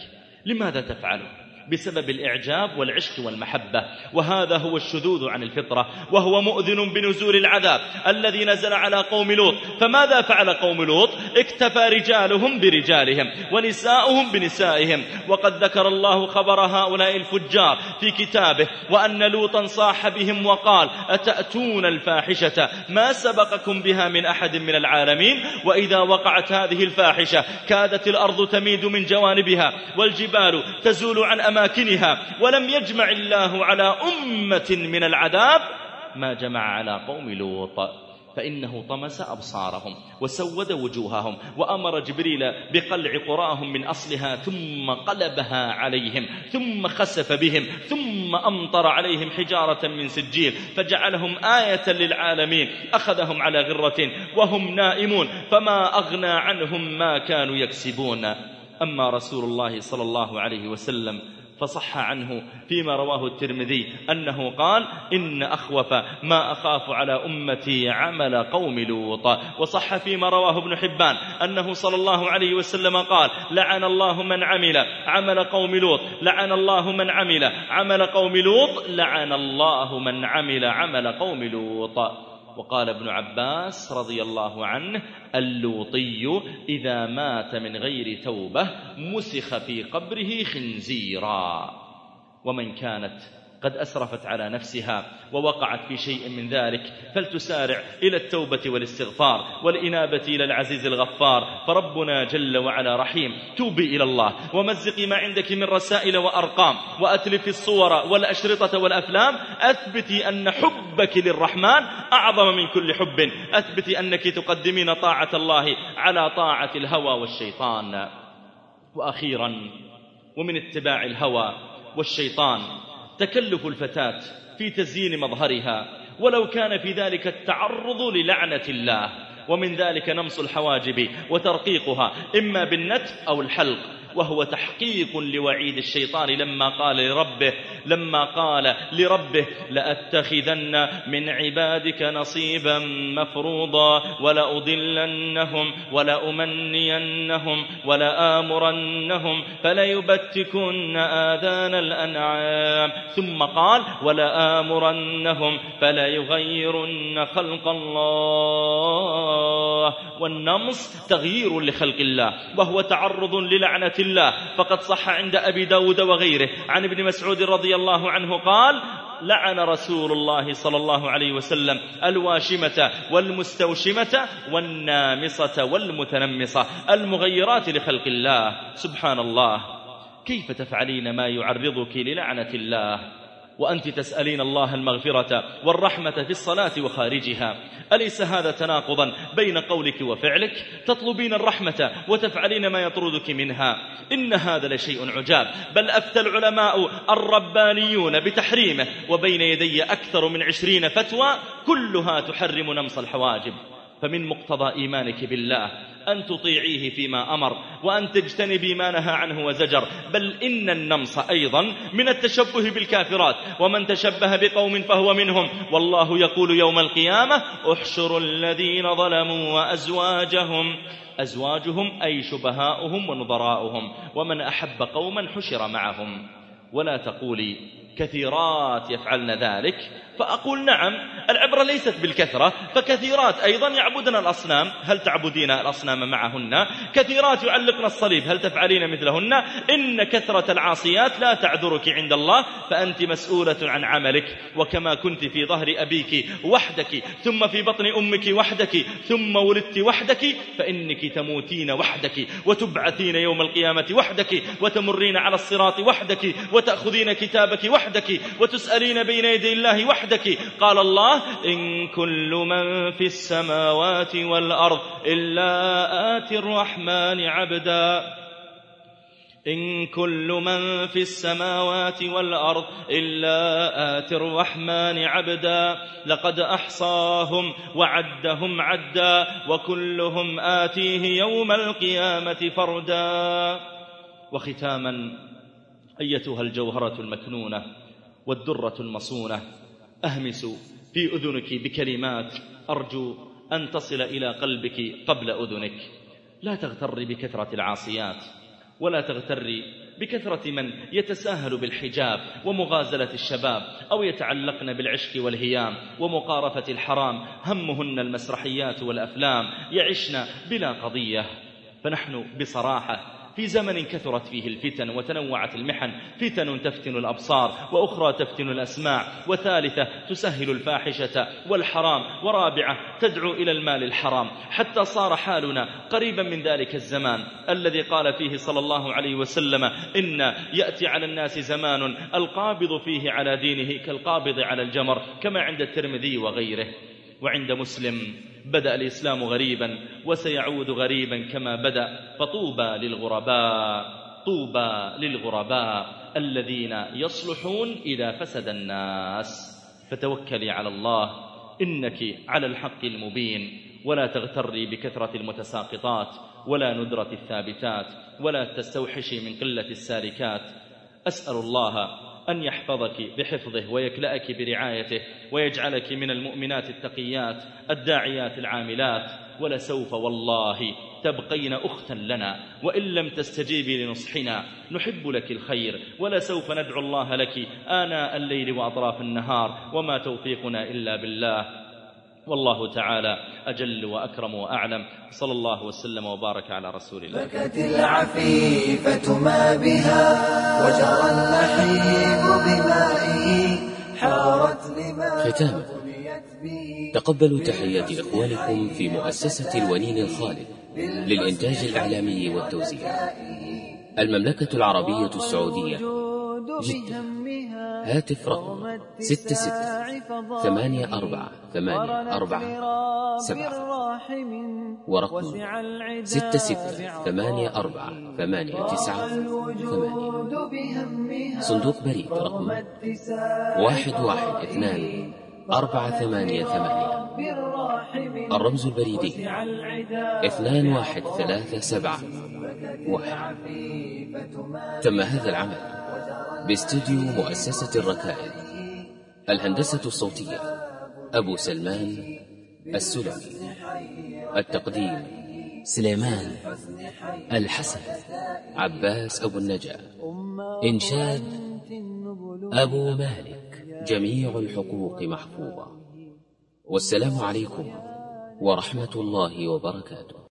لماذا تفعله؟ بسبب الإعجاب والعشق والمحبة. وهذا هو الشذوذ عن الفطرة. وهو مؤذن بنزول العذاب الذي نزل على قوم لوط. فماذا فعل قوم لوط؟ اكتفى رجالهم برجالهم ونساؤهم بنسائهم. وقد ذكر الله خبر هؤلاء الفجار في كتابه. وأن لوطا صاح بهم وقال أتأتون الفاحشة؟ ما سبقكم بها من أحد من العالمين؟ وإذا وقعت هذه الفاحشة كادت الأرض تميد من جوانبها والجبال تزول عن أمام أماكنها ولم يجمع الله على أمة من العذاب ما جمع على قوم لوط. فإنه طمس أبصارهم وسود وجوههم وأمر جبريل بقلع قراهم من أصلها ثم قلبها عليهم ثم خسف بهم ثم أمطر عليهم حجارة من سجيل فجعلهم آية للعالمين أخذهم على غرة وهم نائمون فما أغنى عنهم ما كانوا يكسبون. أما رسول الله صلى الله عليه وسلم فصح عنه فيما رواه الترمذي أنه قال إن أخوف ما أخاف على أمتي عمل قوم لوط. وصح فيما رواه ابن حبان أنه صلى الله عليه وسلم قال لعن الله من عمل عمل قوم لوط. لعن الله من عمل عمل قوم لوط. لعن الله من عمل عمل قوم لوط. وقال ابن عباس رضي الله عنه اللوطي إذا مات من غير توبة مسخ في قبره خنزيرا. ومن كانت قد أسرفت على نفسها ووقعت في شيء من ذلك فلتسارع إلى التوبة والاستغفار والإنابة إلى العزيز الغفار. فربنا جل وعلا رحيم. توبي إلى الله. ومزقي ما عندك من رسائل وأرقام. وأتلفي الصور والأشرطة والأفلام. أثبتي أن حبك للرحمن أعظم من كل حب. أثبتي أنك تقدمين طاعة الله على طاعة الهوى والشيطان. وأخيرا ومن اتباع الهوى والشيطان تكلف الفتاة في تزيين مظهرها ولو كان في ذلك التعرض للعنة الله. ومن ذلك نمص الحواجب وترقيقها إما بالنتف أو الحلق. وهو تحقيق لوعيد الشيطان لما قال لربه لما قال لربه لأتخذن من عبادك نصيبا مفروضا ولأضلنهم ولأمنينهم ولآمرنهم فليبتكن آذان الأنعام. ثم قال ولآمرنهم فليغيرن خلق الله. والنمص تغيير لخلق الله وهو تعرض للعنة الله. فقد صح عند أبي داود وغيره. عن ابن مسعود رضي الله عنه قال لعن رسول الله صلى الله عليه وسلم الواشمة والمستوشمة والنامصة والمتنمصة المغيرات لخلق الله. سبحان الله. كيف تفعلين ما يعرضك للعنة الله؟ وأنت تسألين الله المغفرة والرحمة في الصلاة وخارجها. أليس هذا تناقضا بين قولك وفعلك؟ تطلبين الرحمة وتفعلين ما يطردك منها. إن هذا لشيء عجاب. بل أفتى العلماء الربانيون بتحريمه وبين يدي أكثر من عشرين فتوى كلها تحرم نمص الحواجب. فمن مقتضى إيمانك بالله أن تطيعيه فيما أمر وأن تجتنبي ما نهى عنه وزجر. بل إن النمص أيضا من التشبه بالكافرات. ومن تشبه بقوم فهو منهم. والله يقول يوم القيامة احشروا الذين ظلموا وأزواجهم. أزواجهم أي شبهاؤهم ونظراؤهم. ومن أحب قوما حشر معهم. ولا تقولي كثيرات يفعلن ذلك. فأقول نعم العبرة ليست بالكثرة فكثيرات أيضا يعبدن الأصنام هل تعبدين الأصنام معهن؟ كثيرات يعلقن الصليب هل تفعلين مثلهن؟ إن كثرة العاصيات لا تعذرك عند الله فأنت مسؤولة عن عملك وكما كنت في ظهر أبيك وحدك ثم في بطن أمك وحدك ثم ولدت وحدك فإنك تموتين وحدك وتبعثين يوم القيامة وحدك وتمرين على الصراط وحدك وتأخذين كتابك وحدك وتسألين بين يدي الله وحدك. وحدك. قال الله إن كل من في السماوات والأرض إلا آتي الرحمن عبدا. إن كل من في السماوات والأرض إلا آتي الرحمن عبدا. لقد أحصاهم وعدهم عدا وكلهم آتيه يوم القيامة فردا. وختاما أيتها الجوهرة المكنونة والدرة المصونة. أهمس في أذنك بكلمات أرجو أن تصل إلى قلبك قبل أذنك. لا تغتر بكثرة العاصيات ولا تغتري بكثرة من يتساهل بالحجاب ومغازلة الشباب أو يتعلقن بالعشق والهيام ومقارفة الحرام. همهن المسرحيات والأفلام يعشن بلا قضية. فنحن بصراحة في زمن كثرت فيه الفتن وتنوعت المحن فتن تفتن الأبصار وأخرى تفتن الأسماع وثالثة تسهل الفاحشة والحرام ورابعة تدعو إلى المال الحرام. حتى صار حالنا قريبا من ذلك الزمان الذي قال فيه صلى الله عليه وسلم إن يأتي على الناس زمان القابض فيه على دينه كالقابض على الجمر كما عند الترمذي وغيره. وعند مسلم بدأ الإسلام غريبا وسيعود غريبا كما بدأ فطوبى للغرباء طوبى للغرباء الذين يصلحون إذا فسد الناس. فتوكلي على الله إنك على الحق المبين. ولا تغتري بكثرة المتساقطات ولا ندرة الثابتات ولا تستوحشي من قلة السالكات أسأل الله أن يحفظك بحفظه ويكلأك برعايته ويجعلك من المؤمنات التقيات الداعيات العاملات ولسوف والله تبقين أختا لنا وإن لم تستجيبي لنصحنا نحب لك الخير ولسوف ندعو الله لك آناء الليل وأطراف النهار وما توفيقنا إلا بالله والله تعالى أجل وأكرم وأعلم. صلى الله وسلم وبارك على رسول الله. بكت العفيفة ما بها وجرى النحيب بمائه حارت لما ختام. تقبلوا تحيات إخوانكم في مؤسسة الونين الخالد للإنتاج الإعلامي والتوزيع. المملكة العربية السعودية. جدة هاتف رقم ستة ستة ثمانية أربعة ثمانية أربعة سبعة. ورقم ستة ستة ثمانية أربعة ثمانية تسعة ثمانية. صندوق بريد رقم واحد واحد اثنان أربعة ثمانية ثمانية. الرمز البريدي. اثنان واحد ثلاثة سبعة واحد. تم هذا العمل. باستديو مؤسسة الركائب الهندسة الصوتية أبو سلمان السلمي التقديم سليمان الحسن عباس أبو النجا إنشاد أبو مالك جميع الحقوق محفوظة والسلام عليكم ورحمة الله وبركاته.